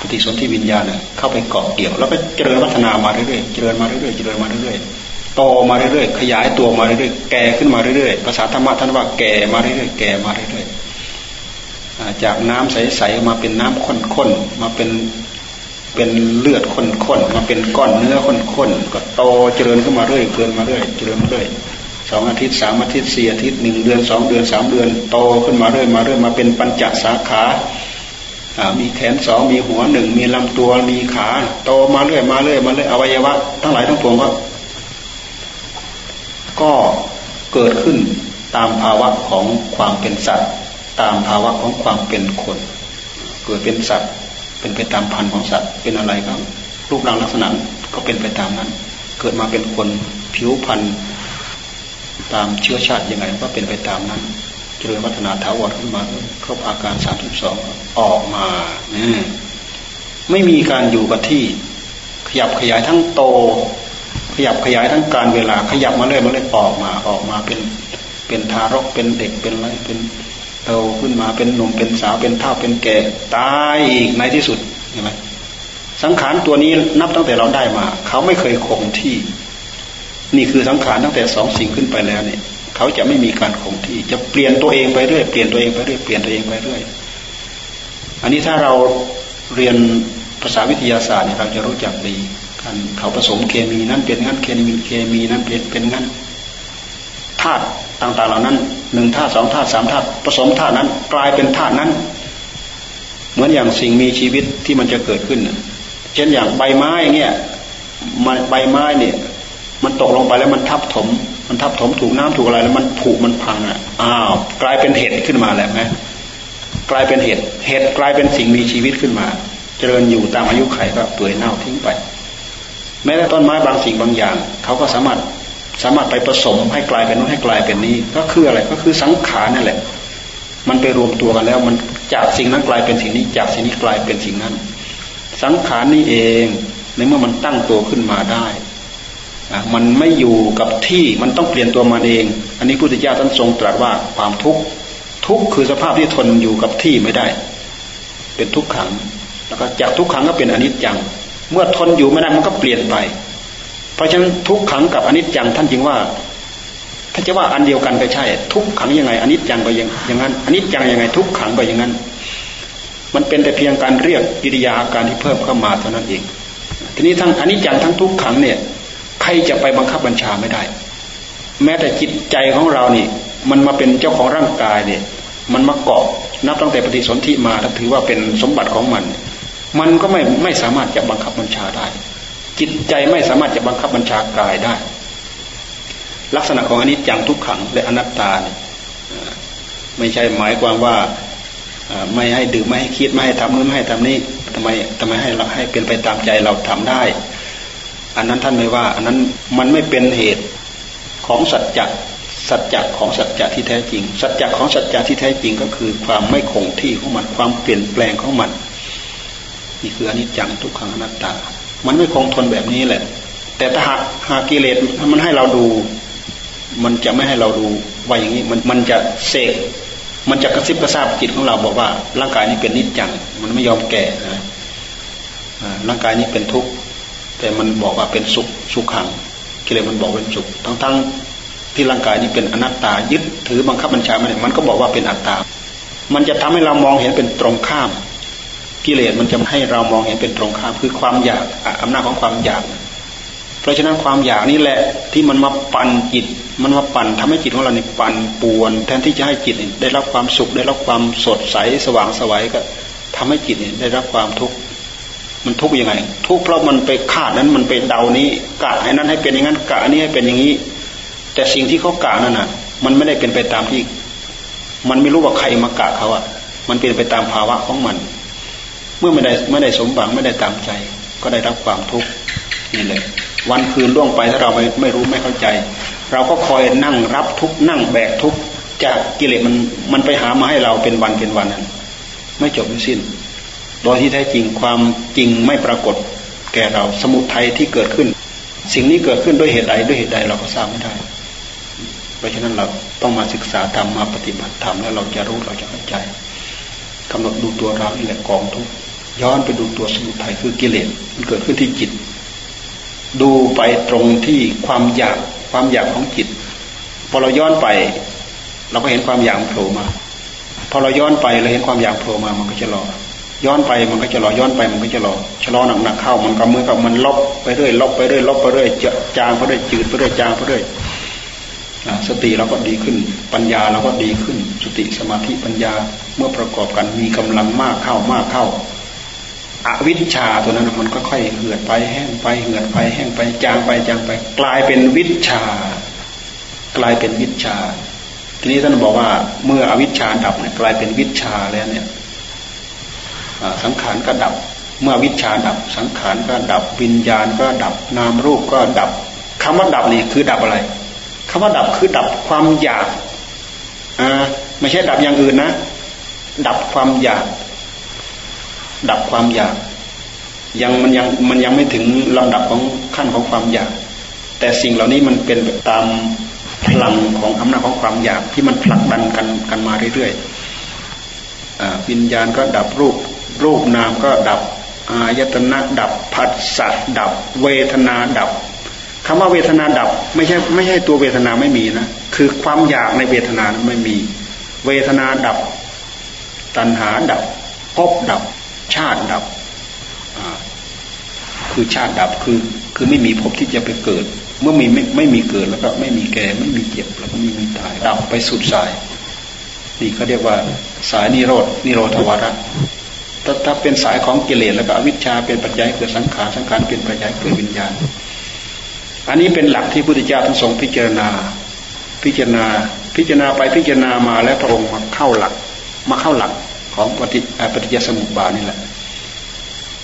Speaker 1: ปฏิสนธิวิญญาณเข้าไปเกาะเกี่ยว แล้วก็เจริญวัฒนามาเรื่อยๆเจริญมาเรื่อยๆเจริญมาเรื่อยๆโตมาเรื่อยๆขยายตัวมาเรื่อยๆแก่ขึ้นมาเรื่อยๆภาษาธรรมะท่านว่าแก่มาเรื่อยๆแก่มาเรื่อยๆจากน้ำใสๆมาเป็นน้ำข้นๆมาเป็นเป็นเลือดข้นๆมาเป็นก้อนเนื้อข้นๆก็โตเจริญขึ้นมาเรื่อยเกินมาเรื่อยเจริญมาเรื่อย สองอาทิตย์สามอาทิตย์สี่อาทิตย์หนึ่งเดือนสองเดือนสามเดือนโตขึ้นมาเรื่อยมาเรื่อยมาเป็นปัญจสาขามีแขนสองมีหัวหนึ่งมีลำตัวมีขาโตมาเรื่อยมาเรื่อยมาเรื่อยอวัยวะ ทั้งหลายทั้งปวงก็ก็เกิดขึ้นตามภาวะของความเป็นสัตว์ ตามภาวะของความเป็นคน เกิดเป็นสัตว์ เป็นไปตามพันธุ์ของสัตว์เป็นอะไรก็รูปร่างลักษณะก็เป็นไปตามนั้น เกิดมาเป็นคนผิวพรรณ ตามเชื้อชาติยังไงก็เป็นไปตามนั้นเจริญวัฒนาถาวรขึ้นมาครบอาการสามสิบสองออกมาไม่มีการอยู่กับที่ ขยับขยายทั้งโต ขยับขยายทั้งการเวลา ขยับมาเรื่อยมาเรื่อยออกมาออกมาเป็นเป็นทารกเป็นเด็กเป็นอะไรเป็นโตขึ้นมาเป็นหนุ่มเป็นสาวเป็นเฒ่าเป็นแก่ตายอีกในที่สุดเห็นไหมสังขารตัวนี้นับตั้งแต่เราได้มา เขาไม่เคยคงที่ นี่คือสังขารตั้งแต่สองสิ่งขึ้นไปแล้วเนี่ย เขาจะไม่มีการคงที่จะเปลี่ยนตัวเองไปเรื่อยเปลี่ยนตัวเองไปเรื่อยเปลี่ยนตัวเองไปเรื่อยอันนี้ถ้าเราเรียนภาษาวิทยาศาสตร์เนี่ยเราจะรู้จักดีกันเขาผสมเคมีนั้นเป็นงั้นเคมีเคมีนั้นเป็นเป็นงั้นธาตุต่างๆเหล่านั้นหนึ่งธาตุสองธาตุสามธาตุผสมธาตุนั้น กลายเป็นธาตุนั้น เหมือนอย่างสิ่งมีชีวิตที่มันจะเกิดขึ้นเช่นอย่างใบไม้เงี้ยใบไม้เนี่ย มันตกลงไปแล้วมันทับถม มันทับถมถูกน้ำถูกอะไรแล้วมันผุมันพังอะอ้าวกลายเป็นเห็ดขึ้นมาแล้วไหมกลายเป็นเห็ดเห็ดกลายเป็นสิ่งมีชีวิตขึ้นมา เจริญอยู่ตามอายุไขก็เปื่อยเน่าทิ้งไป แม้แต่ต้นไม้บางสิ่งบางอย่างเขาก็สามารถสามารถไปผสมให้กลายเป็นนู้นให้กลายเป็นนี้ ก็คืออะไรก็คือสังขารนั่นแหละ มันไปรวมตัวกันแล้ว มันจากสิ่งนั้นกลายเป็นสิ่งนี้ จากสิ่งนี้กลายเป็นสิ่งนั้น สังขารนี่เองในเมื่อมันตั้งตัวขึ้นมาได้ มันไม่อยู่กับที่มันต้องเปลี่ยนตัวมาเอง อันนี้พุทธเจ้าท่านทรงตรัสว่าความทุกข์ทุกข์คือสภาพที่ทนอยู่กับที่ไม่ได้ เป็นทุกขัง แล้วก็จากทุกขังก็เป็นอนิจจัง เมื่อทนอยู่ไม่ได้มันก็เปลี่ยนไป เพราะฉะนั้นทุกขังกับอนิจจังท่านจึงว่าถ้าจะว่าอันเดียวกันก็ใช่ ทุกขังยังไงอนิจจังก็ยังอย่างนั้นอนิจจังยังไง ทุกขังก็อย่างนั้น มันเป็นแต่เพียงการเรียกกิริยาการที่เพิ่มเข้ามาเท่านั้นเองทีนี้ทั้งอนิจจังทั้งทุกขังเนี่ย ใครจะไปบังคับบัญชาไม่ได้ แม้แต่จิตใจของเรานี่ มันมาเป็นเจ้าของร่างกายเนี่ย มันมาเกาะนับตั้งแต่ปฏิสนธิมาถ้าถือว่าเป็นสมบัติของมัน มันก็ไม่ไม่สามารถจะบังคับบัญชาได้ จิตใจไม่สามารถจะบังคับบัญชากายได้ ลักษณะของอนิจจังทุกขังและอนัตตาเนี่ยไม่ใช่หมายความว่าไม่ให้ดื่มไม่ให้คิดไม่ให้ทำนู้นไม่ให้ทำนี้ทำไมทำไมให้เราให้เป็นไปตามใจเราทำได้ อันนั้นท่านไม่ว่า อันนั้นมันไม่เป็นเหตุของสัจจะสัจจะของสัจจะที่แท้จริง สัจจะของสัจจะที่แท้จริงก็คือความไม่คงที่ของมันความเปลี่ยนแปลงของมัน นี่คืออนิจจังทุกขังอนัตตา มันไม่คงทนแบบนี้แหละ แต่ถ้าหากหากกิเลสมันให้เราดู มันจะไม่ให้เราดูว่าอย่างนี้มันมันจะเสกมันจะกระซิบกระซาบจิตของเราบอกว่า ร่างกายนี้เป็นนิจจัง มันไม่ยอมแก่นะร่างกายนี้เป็นทุกข์ แต่มันบอกว่าเป็นสุขสุขขังกิเลสมันบอกเป็นสุขทั้งทั้งที่ร่างกายนี้เป็นอนัตตายึดถือบังคับบัญชาม่ได้มันก็บอกว่าเป็นอัตตา มันจะทำให้เรามองเห็นเป็นตรงข้าม กิเลสมันจะให้เรามองเห็นเป็นตรงข้าม คือความอยากอำนาจของความอยาก เพราะฉะนั้นความอยากนี่แหละที่มันมาปั่นจิต มันมาปั่นทำให้จิตของเราเนี่ยปั่นป่วน แทนที่จะให้จิตได้รับความสุขได้รับความสดใสสว่างสวัยก็ทำให้จิตเนี่ยได้รับความทุกข์ มันทุกข์ยังไง ทุกข์เพราะมันไปคาดนั้นมันไปเดานี้กะให้นั้นให้เป็นอย่างนั้นกะอันนี้ให้เป็นอย่างนี้ แต่สิ่งที่เขากะนั่นน่ะ มันไม่ได้เป็นไปตามที่ มันไม่รู้ว่าใครมากะเขาอะ มันเป็นไปตามภาวะของมัน เมื่อไม่ได้ไม่ได้สมหวังไม่ได้ตามใจ ก็ได้รับความทุกข์นี่เลยวันคืนล่วงไปถ้าเราไม่ไม่รู้ไม่เข้าใจ เราก็คอยนั่งรับทุกนั่งแบกทุกจากกิเลสมันมันไปหามาให้เราเป็นวันเป็นวันนั้น ไม่จบไม่สิ้น โดยที่แท้จริงความจริงไม่ปรากฏแก่เราสมุทัยที่เกิดขึ้น สิ่งนี้เกิดขึ้นด้วยเหตุใดด้วยเหตุใดเราก็ทราบไม่ได้ เพราะฉะนั้นเราต้องมาศึกษาธรรมมาปฏิบัติธรรมแล้วเราจะรู้เราจะเข้าใจกำหนดดูตัวเรานี่แหละกองทุกย้อนไปดูตัวสมุทัยคือกิเลสมันเกิดขึ้นที่จิต ดูไปตรงที่ความอยากความอยากของจิตพอเราย้อนไป เราก็เห็นความอยากโผล่มา พอเราย้อนไปเราเห็นความอยากโผล่มามันก็จะรอ ย้อนไปมันก็จะรอย้อนไปมันก็จะรอชะลอหนักๆเข้ามันก็มือกับมันลบไปเรื่อยลบไปเรื่อยลบไปเรื่อยจางไปเรื่อยจืดไปเรื่อยจางไปเรื่อยสติเราก็ดีขึ้น ปัญญาเราก็ดีขึ้น สติสมาธิปัญญาเมื่อประกอบกันมีกำลังมากเข้ามากเข้าอวิชชาตัวนั้นมันก็ค่อยเหือดไปแห้งไปเหือดไปแห้งไปจางไปจางไป กลายเป็นวิชา กลายเป็นวิชา ทีนี้ท่านบอกว่าเมื่ออวิชชาดับกลายเป็นวิชาแล้วเนี่ย สังขารก็ดับ เมื่อวิชาดับ สังขารก็ดับวิญญาณก็ดับ นามรูปก็ดับคำว่าดับนี่คือดับอะไรคำว่าดับคือดับความอยากอ่าไม่ใช่ดับอย่างอื่นนะ ดับความอยาก ดับความอยากยังมันยังมันยังไม่ถึงลำดับของขั้นของความอยาก แต่สิ่งเหล่านี้มันเป็นตามพลังของอำนาจของความอยากที่มันผลักดันกันกันมาเรื่อยๆวิญญาณก็ดับรูป รูปนามก็ดับอายตนะดับผัสสะดับ เวทนาดับคำว่าเวทนาดับ ไม่ใช่ไม่ใช่ตัวเวทนาไม่มีนะคือความอยากในเวทนาไม่มี เวทนาดับ ตัณหาดับภพดับ ชาติดับคือชาติดับคือคือไม่มีภพที่จะไปเกิด เมื่อมีไม่ไม่มีเกิดแล้วก็ไม่มีแก่ไม่มีเจ็บแล้วก็ไม่มีตายดับไปสุดสาย นี่เขาเรียกว่าสายนิโรดนิโรธวาระ ถ้าถ้าเป็นสายของกิเลสแล้วก็อวิชชาเป็นปัจจัยเกิดสังขารสังขารเป็นปัจจัยเกิดวิญญาณ อันนี้เป็นหลักที่พุทธเจ้าท่านทรงพิจารณา พิจารณา พิจารณาไปพิจารณามาแล้วพระองค์มาเข้าหลัก มาเข้าหลักของปฏิปฏิจจสมุปบาทนี่แหละ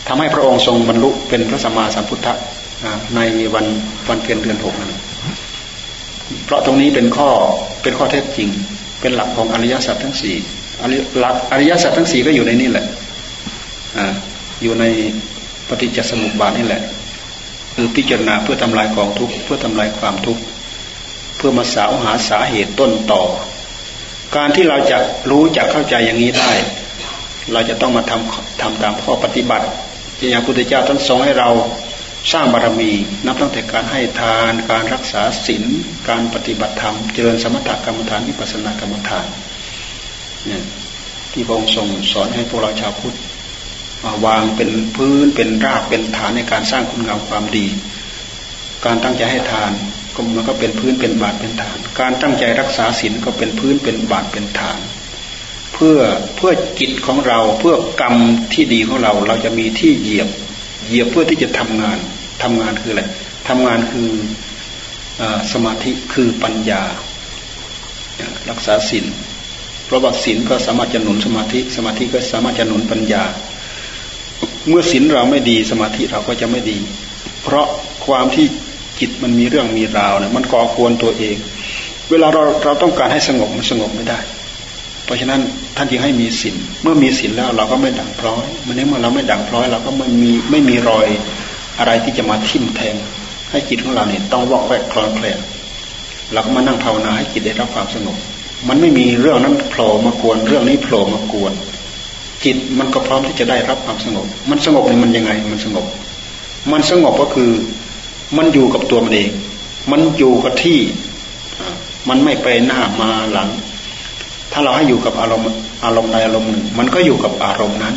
Speaker 1: ทำให้พระองค์ทรงบรรลุเป็นพระสัมมาสัมพุทธะในวันวันเพ็ญเดือนหกนั้นเพราะตรงนี้เป็นข้อเป็นข้อเท็จจริง เป็นหลักของอริยสัจทั้งสี่หลักอริยสัจทั้งสี่ก็อยู่ในนี่แหละ อยู่ในปฏิจจสมุปบาทนี่แหละ คือพิจารณาเพื่อทำลายกองทุกข์เพื่อทำลายความทุกข์เพื่อมาสาวหาสาเหตุต้นต่อ การที่เราจะรู้จะเข้าใจอย่างนี้ได้ เราจะต้องมาทำทำตามข้อปฏิบัติอย่างพุทธเจ้าท่านทรงให้เราสร้างบารมี นับตั้งแต่การให้ทาน การรักษาศีลการปฏิบัติธรรม เจริญสมถกรรมฐานวิปัสสนากรรมฐานเนี่ยที่พระองค์ทรงสอนให้พวกเราชาวพุทธ วางเป็นพื้นเป็นรากเป็นฐานในการสร้างคุณงามความดี การตั้งใจให้ทานก็มันก็เป็นพื้นเป็นบาทเป็นฐาน การตั้งใจรักษาศีลก็เป็นพื้นเป็นบาทเป็นฐาน เพื่อเพื่อจิตของเราเพื่อกรรมที่ดีของเราเราจะมีที่เหยียบเหยียบเพื่อที่จะทำงานทำงานคืออะไรทำงานคืออสมาธิคือปัญญา รักษาศีลเพราะว่าศีลก็สามารถจะหนุนสมาธิ สมาธิก็สามารถจะหนุนปัญญา เมื่อศีลเราไม่ดีสมาธิเราก็จะไม่ดี เพราะความที่จิตมันมีเรื่องมีราวเนี่ยมันก่อควรตัวเอง เวลาเราเราต้องการให้สงบมันสงบไม่ได้ เพราะฉะนั้นท่านจึงให้มีศีลเมื่อมีศีลแล้วเราก็ไม่ดังพร้อยมื่อนี้เมื่อเราไม่ดังพร้อย เราก็ไม่มีไม่มีรอยอะไรที่จะมาทิ่มแทง ให้จิตของเราเนี่ยต้องวอกแวกคลอนแคลนเราก็มานั่งภาวนาให้จิตได้รับความสงบ มันไม่มีเรื่องนั้นโผล่มากวน เรื่องนี้โผล่มากวน จิตมันก็พร้อมที่จะได้รับความสงบ มันสงบนี่มันยังไง มันสงบ มันสงบก็คือมันอยู่กับตัวมันเอง มันอยู่กับที่ มันไม่ไปหน้ามาหลัง ถ้าเราให้อยู่กับอารมณ์อารมณ์ใดอารมณ์หนึ่ง มันก็อยู่กับอารมณ์นั้น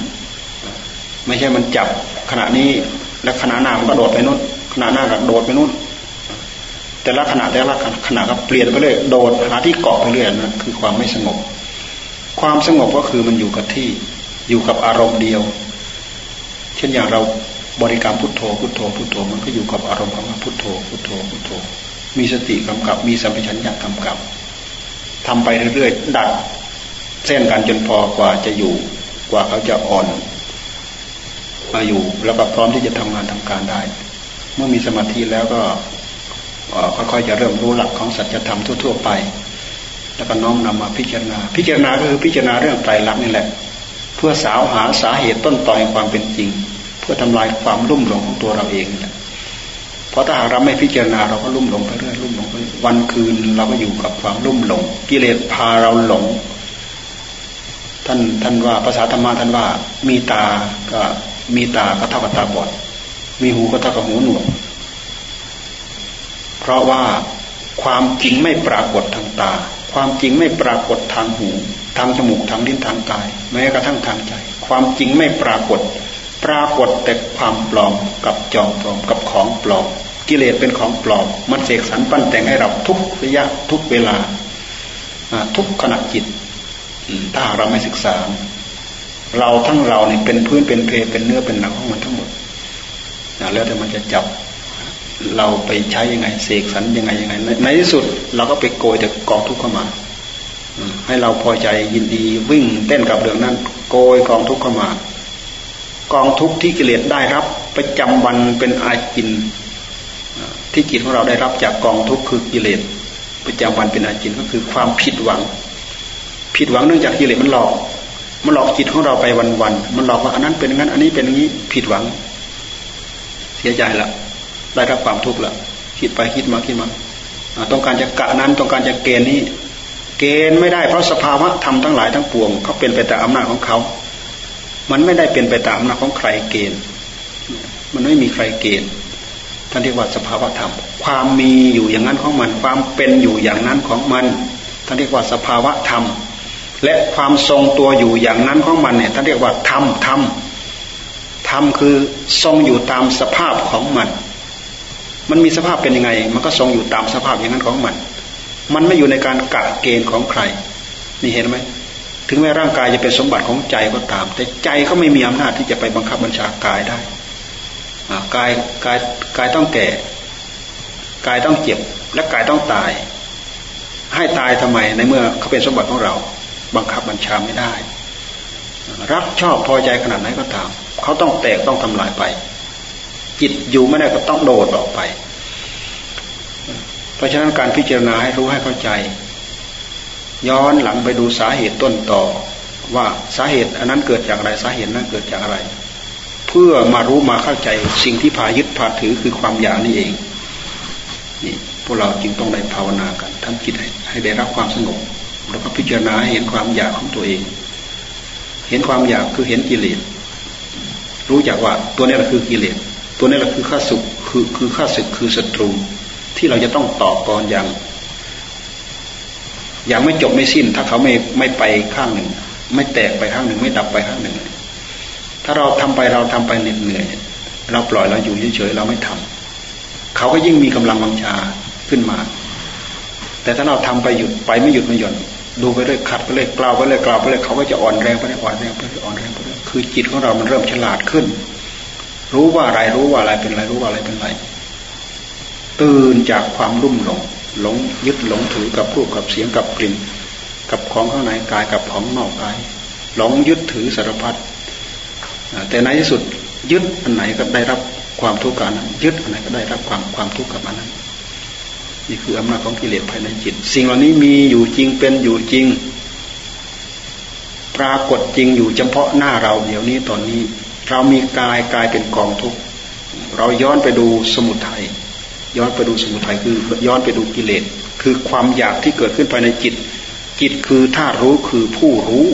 Speaker 1: ไม่ใช่มันจับขณะนี้และขณะหน้ามันก็โดดไปนู่นขณะหน้าก็โดดไปนู่นแต่ละขณะแต่ละขณะก็เปลี่ยนไปเรื่อยโดดหาที่เกาะไปเรื่อยนะคือความไม่สงบ ความสงบก็คือมันอยู่กับที่ อยู่กับอารมณ์เดียว เช่นอย่างเราบริกรรมพุทโธพุทโธพุทโธมันก็อยู่กับอารมณ์คำว่าพุทโธพุทโธพุทโธ มีสติกำกับ มีสัมปชัญญะกำกับทำไปเรื่อยๆดัดเส้นกันจนพอกว่าจะอยู่กว่าเขาจะอ่อน มาอยู่แล้วก็พร้อมที่จะทำงานทำการได้ เมื่อมีสมาธิแล้วก็ค่อยๆจะเริ่มรู้หลักของสัจธรรมทั่ว ๆ ไป แล้วก็น้อมนำมาพิจารณา พิจารณาก็คือพิจารณาเรื่องไตรลักษณ์นี่แหละ พื่อสาวหาสาเหตุต้นตอแห่งความเป็นจริง เพื่อทำลายความลุ่มหลงของตัวเราเองแหละเพราะถ้าหากเราไม่พิจารณาเราก็ลุ่มหลงไปเรื่อยลุ่มหลงไปวันคืนเราก็อยู่กับความลุ่มหลง กิเลสพาเราหลง ท่านท่านว่าภาษาธรรมะท่านว่า มีตาก็มีตาก็เท่ากับตาบอด มีหูก็เท่ากับหูหนวกเพราะว่าความจริงไม่ปรากฏทางตา ความจริงไม่ปรากฏทางหู ทางจมูกทางลิ้นทางกาย แม้กระทั่งทางใจ ความจริงไม่ปรากฏ ปรากฏแต่ความปลอมกับจอมปลอมกับของปลอมกิเลสเป็นของปลอมมันเสกสรรปั้นแต่งให้เราทุกระยะทุกเวลาทุกขณะจิตถ้าเราไม่ศึกษา เราทั้งเราเนี่ยเป็นพื้นเป็นเพเป็นเนื้อเป็นหนังของมันทั้งหมดแล้วแต่มันจะจับเราไปใช้ยังไงเสกสรรยังไงยังไงในที่สุด เราก็ไปโกยแต่กองทุกข์เข้ามา ให้เราพอใจยินดีวิ่งเต้นกับเรื่องนั้น โกยกองทุกข์เข้ามากองทุกข์ที่กิเลสได้รับประจำวันเป็นอาจินที่จิตของเราได้รับจากกองทุกข์คือกิเลสประจำวันเป็นอาจินก็คือความผิดหวัง ผิดหวังเนื่องจากกิเลสมันหลอกมันหลอกจิตของเราไปวันๆมันหลอกว่าอันนั้นเป็นงั้น อันนี้เป็นอย่างนี้ผิดหวัง เสียใจละได้รับความทุกข์ละคิดไปคิดมาคิดมาต้องการจะกะนั้นต้องการจะเกณฑ์นี้ เกณฑ์ไม่ได้เพราะสภาวะธรรมทั้งหลายทั้งปวงเขาเป็นไปตามอำนาจของเขา มันไม่ได้เป็นไปตามอำนาจของใครเกณฑ์ มันไม่มีใครเกณฑ์ท่านเรียกว่าสภาวะธรรม ความมีอยู่อย่างนั้นของมัน ความเป็นอยู่อย่างนั้นของมันท่านเรียกว่าสภาวะธรรม และความทรงตัวอยู่อย่างนั้นของมันเนี่ยท่านเรียกว่าธรรมธรรมธรรมคือทรงอยู่ตามสภาพของมัน มันมีสภาพเป็นยังไง มันก็ทรงอยู่ตามสภาพอย่างนั้นของมัน มันไม่อยู่ในการกะเกณฑ์ของใคร นี่เห็นไหม ถึงแม้ร่างกายจะเป็นสมบัติของใจก็ตาม แต่ใจก็ไม่มีอำนาจที่จะไปบังคับบัญชากายได้กายกายกายต้องแก่ กายต้องเจ็บ และกายต้องตาย ให้ตายทำไมในเมื่อเขาเป็นสมบัติของเรา บังคับบัญชาไม่ได้ รักชอบพอใจขนาดไหนก็ตาม เขาต้องแตกต้องทำลายไป จิตอยู่ไม่ได้ก็ต้องโดดออกไป ราะฉะนั้นการพิจารณาให้รู้ให้เข้าใจ ย้อนหลังไปดูสาเหตุต้นต่อ ว่าสาเหตุอันนั้นเกิดจากอะไรสาเหตุนั้นเกิดจากอะไร เพื่อมารู้มาเข้าใจสิ่งที่พายึดพาถือคือความอยากนี่เองนี่พวกเราจึงต้องได้ภาวนากันทำจิตให้ได้รับความสงบแล้วก็พิจารณาเห็นความอยากของตัวเอง เห็นความอยากคือเห็นกิเลสรู้จักว่าตัวนี้แหละคือกิเลสตัวนี้แหละคือข้าศึกคือคือข้าศึกคือศัตรู ที่เราจะต้องตอบก่อนอย่าง อย่างไม่จบไม่สิ้น ถ้าเขาไม่ไม่ไปข้างหนึ่ง ไม่แตกไปข้างหนึ่ง ไม่ดับไปข้างหนึ่ง ถ้าเราทำไปเราทำไปเหน็ดเหนื่อย เราปล่อยเราอยู่เฉยๆเราไม่ทำเขาก็ยิ่งมีกำลังวังชาขึ้นมา แต่ถ้าเราทำไปหยุดไปไม่หยุดไม่หย่อนดูไปเรื่อยขัดไปเรื่อยกล่าวไปเรื่อยกล่าวไปเรื่อยเขาก็จะอ่อนแรงไปเรื่อยอ่อนแรงไปเรื่อยอ่อนแรงไปเรื่อยคือจิตของเรามันเริ่มฉลาดขึ้น รู้ว่าอะไรรู้ว่าอะไรเป็นอะไรรู้ว่าอะไรเป็นอะไร ตื่นจากความรุ่มหลงหลงยึดหลงถือกับรูปกับเสียงกับกลิ่น กับของข้างในกายกับของนอกกาย หลงยึดถือสารพัดแต่ในที่สุดยึดอันไหนก็ได้รับความทุกข์กันนั้นยึดอันไหนก็ได้รับความความทุกข์กับอันนั้น นี่คืออำนาจของกิเลสภายในจิต สิ่งเหล่านี้มีอยู่จริงเป็นอยู่จริง ปรากฏจริงอยู่เฉพาะหน้าเราเดี๋ยวนี้ตอนนี้ เรามีกายกายเป็นกองทุกข์เราย้อนไปดูสมุทัย ย้อนไปดูสมุทัยคือย้อนไปดูกิเลสคือความอยากที่เกิดขึ้นภายในจิต จิตคือธาตุรู้คือผู้รู้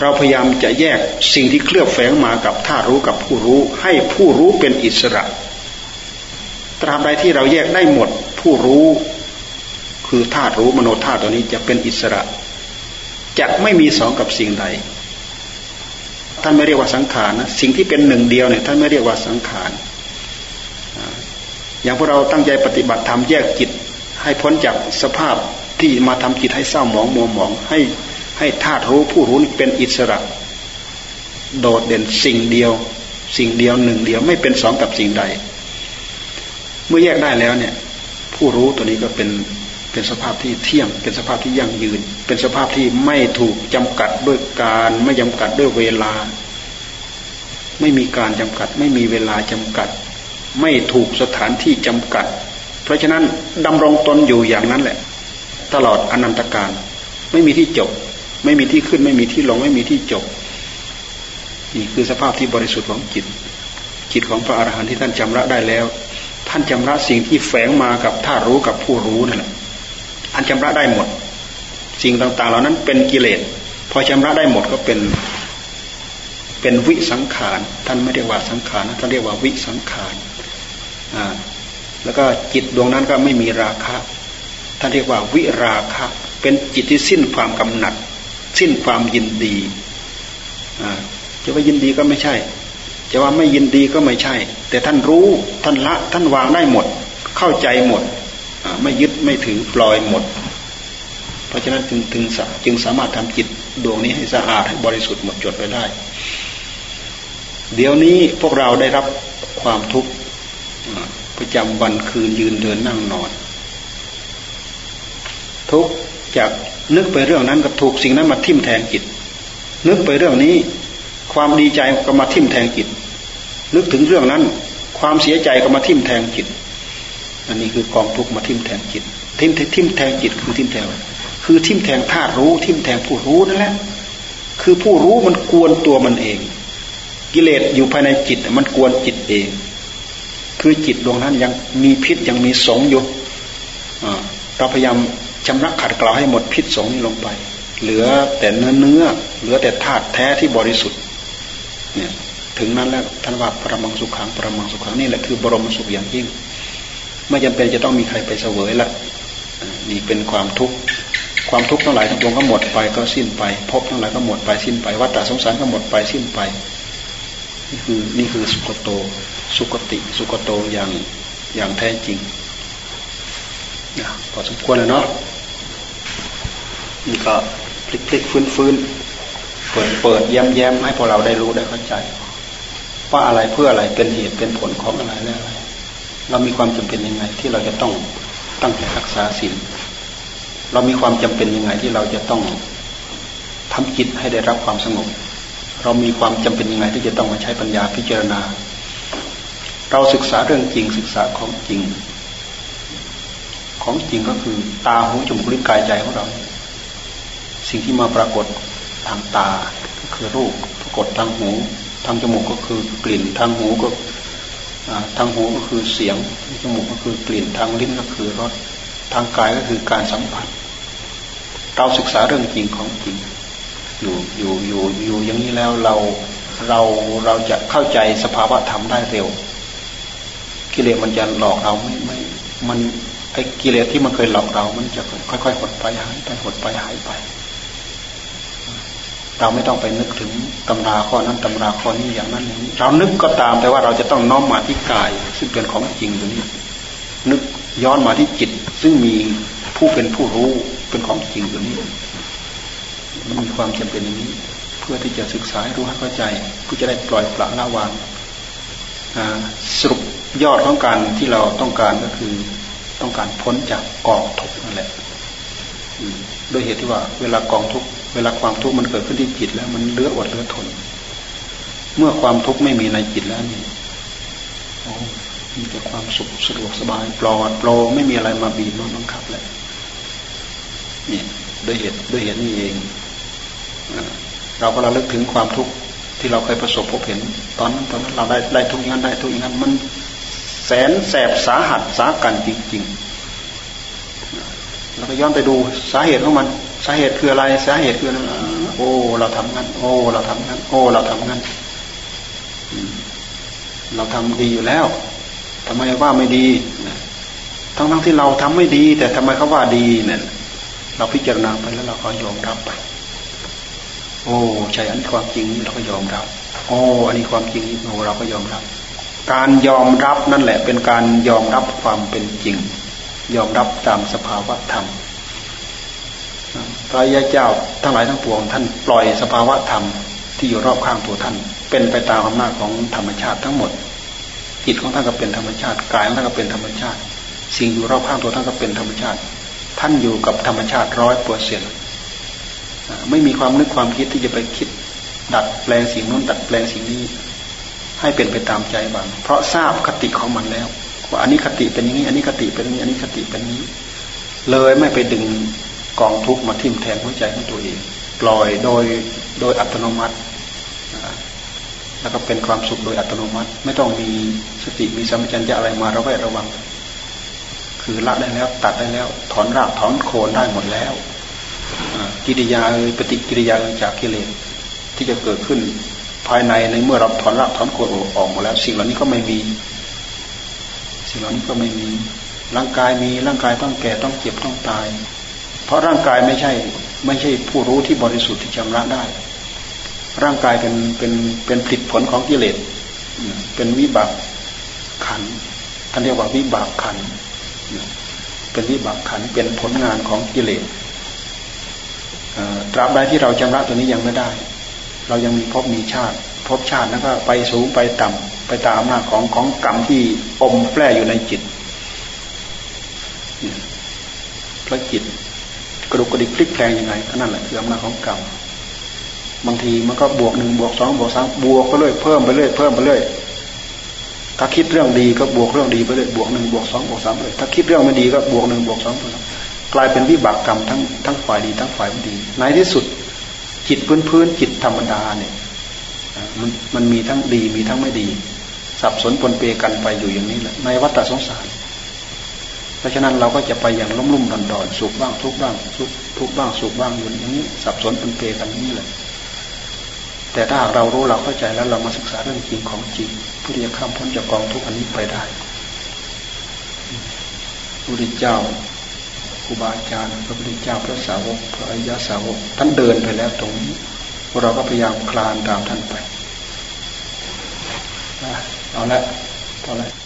Speaker 1: เราพยายามจะแยกสิ่งที่เคลือบแฝงมากับท่ารู้กับผู้รู้ ให้ผู้รู้เป็นอิสระ ตราบใดที่เราแยกได้หมด ผู้รู้ คือธาตุรู้มโนธาตุตัวนี้จะเป็นอิสระจะไม่มีสองกับสิ่งใดท่านไม่เรียกว่าสังขารนะสิ่งที่เป็นหนึ่งเดียวเนี่ยท่านไม่เรียกว่าสังขาร อย่างพวกเราตั้งใจปฏิบัติธรรมแยกจิต ให้พ้นจากสภาพที่มาทำจิตให้เศร้าหมองมัวหมองให้ให้ธาตุรู้ผู้รู้เป็นอิสระ โดดเด่นสิ่งเดียว สิ่งเดียวหนึ่งเดียวไม่เป็นสองกับสิ่งใด เมื่อแยกได้แล้วเนี่ย ผู้รู้ตัวนี้ก็เป็นเป็นสภาพที่เที่ยง เป็นสภาพที่ยั่งยืน เป็นสภาพที่ไม่ถูกจำกัดด้วยการไม่จำกัดด้วยเวลา ไม่มีการจำกัด ไม่มีเวลาจำกัด ไม่ถูกสถานที่จำกัด เพราะฉะนั้นดำรงตนอยู่อย่างนั้นแหละ ตลอดอนันตการ ไม่มีที่จบ ไม่มีที่ขึ้น ไม่มีที่ลง ไม่มีที่จบ นี่คือสภาพที่บริสุทธิ์ของจิต จิตของพระอรหันต์ที่ท่านจำระได้แล้ว ท่านจำระสิ่งที่แฝงมากับท่ารู้กับผู้รู้นั่นแหละอันจำระได้หมด สิ่งต่าง ๆ เหล่านั้นเป็นกิเลสพอจำระได้หมดก็เป็นเป็นวิสังขาร ท่านไม่เรียกว่าสังขารนะท่านเรียกว่าวิสังขาร แล้วก็จิตดวงนั้นก็ไม่มีราคะ ท่านเรียกว่าวิราคะ เป็นจิตที่สิ้นความกำหนัด สิ้นความยินดีจะว่ายินดีก็ไม่ใช่ จะว่าไม่ยินดีก็ไม่ใช่ แต่ท่านรู้ท่านละท่านวางได้หมด เข้าใจหมด ไม่ยึดไม่ถือปล่อยหมด เพราะฉะนั้นจึงถึงจึงสามารถทำจิตดวงนี้ให้สะอาดให้บริสุทธิ์หมดจดไปได้ เดี๋ยวนี้พวกเราได้รับความทุกข์ ประจำวันคืนยืนเดินนั่งนอน ทุกจากนึกไปเรื่องนั้นก็ถูกสิ่งนั้นมาทิ่มแทงจิต นึกไปเรื่องนี้ ความดีใจก็มาทิ่มแทงจิต นึกถึงเรื่องนั้น ความเสียใจก็มาทิ่มแทงจิต อันนี้คือกองทุกมาทิ่มแทงจิต ทิ่มทิ่มแทงจิตคือทิ่มแทงคือทิ่มแทงธาตุรู้ ทิ่มแทงผู้รู้นั่นแหละคือผู้รู้มันกวนตัวมันเอง กิเลสอยู่ภายในจิต มันกวนจิตเอง คือจิตดวงนั้นยังมีพิษยังมีสงอยู่เราพยายามชำระขัดเกลาให้หมดพิษสงนี้ลงไป เหลือแต่เนื้อเนื้อเหลือแต่ธาตุแท้ที่บริสุทธิ์เนี่ยถึงนั้นแล้วท่านว่าประมังสุขังประมังสุขังนี่แหละคือบรมสุขอย่างยิ่ง ไม่จำเป็นจะต้องมีใครไปเสวยละนี่เป็นความทุกข์ความทุกข์ทั้งหลายทั้งปวงก็หมดไปก็สิ้นไปภพทั้งหลายก็หมดไปสิ้นไปวัฏสงสารก็หมดไปสิ้นไป นี่คือนี่คือสุขโต สุขติสุขโตอย่างอย่างแท้จริงนะพอสมควรแล้วเนาะนี่ก็พลิกพลิกฟื้นฟื้นเปิดเปิดแย้มแย้มให้พวกเราได้รู้ได้เข้าใจ ว่าอะไรเพื่ออะไรเป็นเหตุเป็นผลของอะไรและอะไร เรามีความจำเป็นยังไง ที่เราจะต้องตั้งใจรักษาศีลเรามีความจำเป็นยังไงที่เราจะต้องทำจิตให้ได้รับความสงบ เรามีความจำเป็นยังไงที่จะต้องมาใช้ปัญญาพิจารณา เราศึกษาเรื่องจริงศึกษาของจริง ของจริงก็คือตาหูจมูกลิ้นกายใจของเรา สิ่งที่มาปรากฏทางตาก็คือรูปปรากฏทางหูทางจมูกก็คือกลิ่นทางหูก็ทางหูก็คือเสียงจมูกก็คือกลิ่นทางลิ้นก็คือรสทางกายก็คือการสัมผัส เราศึกษาเรื่องจริงของจริง อยู่อยู่อยู่อยู่อย่างนี้แล้วเราเราเราจะเข้าใจสภาวะธรรมได้เร็ว กิเลสมันจะหลอกเราไม่ไม่ มันไอ้กิเลสที่มันเคยหลอกเรา มันจะค่อยๆหดไปหายไปหดไปหายไป เราไม่ต้องไปนึกถึงตำราข้อนั้นตำราข้อนี้อย่างนั้นอย่างนี้ เรานึกก็ตามแต่ว่าเราจะต้องน้อมมาที่กาย ซึ่งเป็นของจริงตรงนี้ นึกย้อนมาที่จิต ซึ่งมีผู้เป็นผู้รู้เป็นของจริงตัวนี้มันมีความจำเป็นอย่างนี้ เพื่อที่จะศึกษาให้รู้ให้เข้าใจเพื่อจะได้ปล่อยปละละวางสรุป ยอดของการที่เราต้องการก็คือต้องการพ้นจากกองทุกข์นั่นแหละโดยเหตุที่ว่า เวลากองทุกข์เวลาความทุกข์มันเกิดขึ้นที่จิตแล้ว มันเลืออดเลือทน เมื่อความทุกข์ไม่มีในจิตแล้วนี่มีแต่ความสุขสะดวกสบายปลอดโปร่งไม่มีอะไรมาบีบมาบังคับเลยนี่ด้วยเหตุด้วยเหตุนี้เองเราก็ระลึกถึงความทุกข์ที่เราเคยประสบพบเห็น ตอนนั้นตอนนั้นเราได้ได้ทุกอย่างได้ทุกอย่างมัน แสนแสบสาหัสสากันจริงๆเราก็ย้อนไปดูสาเหตุของมัน สาเหตุคืออะไร สาเหตุคืออะไรโอ้ เราทำงั้น โอ้ เราทำงั้น โอ้ เราทำงั้น เราทำดีอยู่แล้วทำไมว่าไม่ดีทั้งทั้งที่เราทำไม่ดี แต่ทำไมเขาว่าดีเนี่ยเราพิจารณาไปแล้วเราก็ยอมรับไป โอ้ใช่อันนี้ความจริงเราก็ยอมรับ โอ้ อันนี้ความจริงโอ้เราก็ยอมรับ การยอมรับนั่นแหละเป็นการยอมรับความเป็นจริง ยอมรับตามสภาวะธรรมพระยาเจ้าทั้งหลายทั้งปวงท่านปล่อยสภาวะธรรมที่อยู่รอบข้างตัวท่าน เป็นไปตามอำนาจของธรรมชาติทั้งหมด จิตของท่านก็เป็นธรรมชาติกายของท่านก็เป็นธรรมชาติ สิ่งอยู่รอบข้างตัวท่านก็เป็นธรรมชาติ ท่านอยู่กับธรรมชาติร้อยเปอร์เซ็นต์ไม่มีความนึกความคิดที่จะไปคิด ดัดแปลงสิ่งนู้นดัดแปลงสิ่งนี้ ให้เป็นไปตามใจบังเพราะทราบคติของมันแล้วว่าอันนี้คติเป็นอย่างนี้อันนี้คติเป็นอย่างนี้อันนี้คติเป็นนี้ เลยไม่ไปดึงกองทุกข์มาทิ่มแทงหัวใจของตัวเอง ปล่อยโดยโดยอัตโนมัติแล้วก็เป็นความสุขโดยอัตโนมัติ ไม่ต้องมีสติมีสัมปชัญญะอะไรมาระแวดระวัง คือละได้แล้วตัดได้แล้ว ถอนรากถอนโคนได้หมดแล้วกิริยาเอปฏิกิริยาจากกิเลสที่จะเกิดขึ้น ภายในในเมื่อเราถอนรากถอนโคนออกหมดแล้ว สิ่งเหล่านี้ก็ไม่มี สิ่งเหล่านี้ก็ไม่มีร่างกายมีร่างกายต้องแก่ต้องเจ็บต้องตาย เพราะร่างกายไม่ใช่ ไม่ใช่ผู้รู้ที่บริสุทธิ์ที่ชำระได้ ร่างกายเป็นเป็นเป็นผลิตผลของกิเลสเป็นวิบากขันท่านเรียกว่าวิบากขันเป็นวิบากขันเป็นผลงานของกิเลสตราบใดที่เราชำระตัวนี้ยังไม่ได้ เรายังมีภพมีชาติภพชาติแล้วก็ไปสูงไปต่ำไปตามอำนาจของของกรรมที่อมแฝงอยู่ในจิตพระจิตกระดุกกระดิกพลิกแพลงยังไงก็นั่นแหละคืออำนาจของกรรมบางทีมันก็บวกหนึ่งบวกสองบวกสามบวกไปเรื่อยเพิ่มไปเรื่อยเพิ่มไปเรื่อยถ้าคิดเรื่องดีก็บวกเรื่องดีไปเลยบวกหนึ่งบวกสองบวกสามเลยถ้าคิดเรื่องไม่ดีก็บวกหนึ่งบวกสองบวกสามกลายเป็นวิบากกรรมทั้งทั้งฝ่ายดีทั้งฝ่ายไม่ดีในที่สุด จิตพื้นพื้นจิตธรรมดาเนี่ยมันมันมีทั้งดีมีทั้งไม่ดี สับสนปนเปกันไปอยู่อย่างนี้แหละในวัฏสงสาร เพราะฉะนั้นเราก็จะไปอย่างลุ่มลุ่มดอนดอนสุขบ้างทุกบ้างสุขทุกบ้างสุขบ้างอยู่อย่างนี้ สับสนปนเปกันนี้เลยแต่ถ้าหากเรารู้เราเข้าใจแล้วเรามาศึกษาเรื่องจริงของจริงเพื่อจะข้ามพ้นจากกองทุกอันนี้ไปได้พระพุทธเจ้า ครูบาอาจารย์พระพุทธเจ้าพระสาวกพระอริยสาวกท่านเดินไปแล้วตรงนี้เราก็พยายามคลานตามท่านไปเอาละเอาละ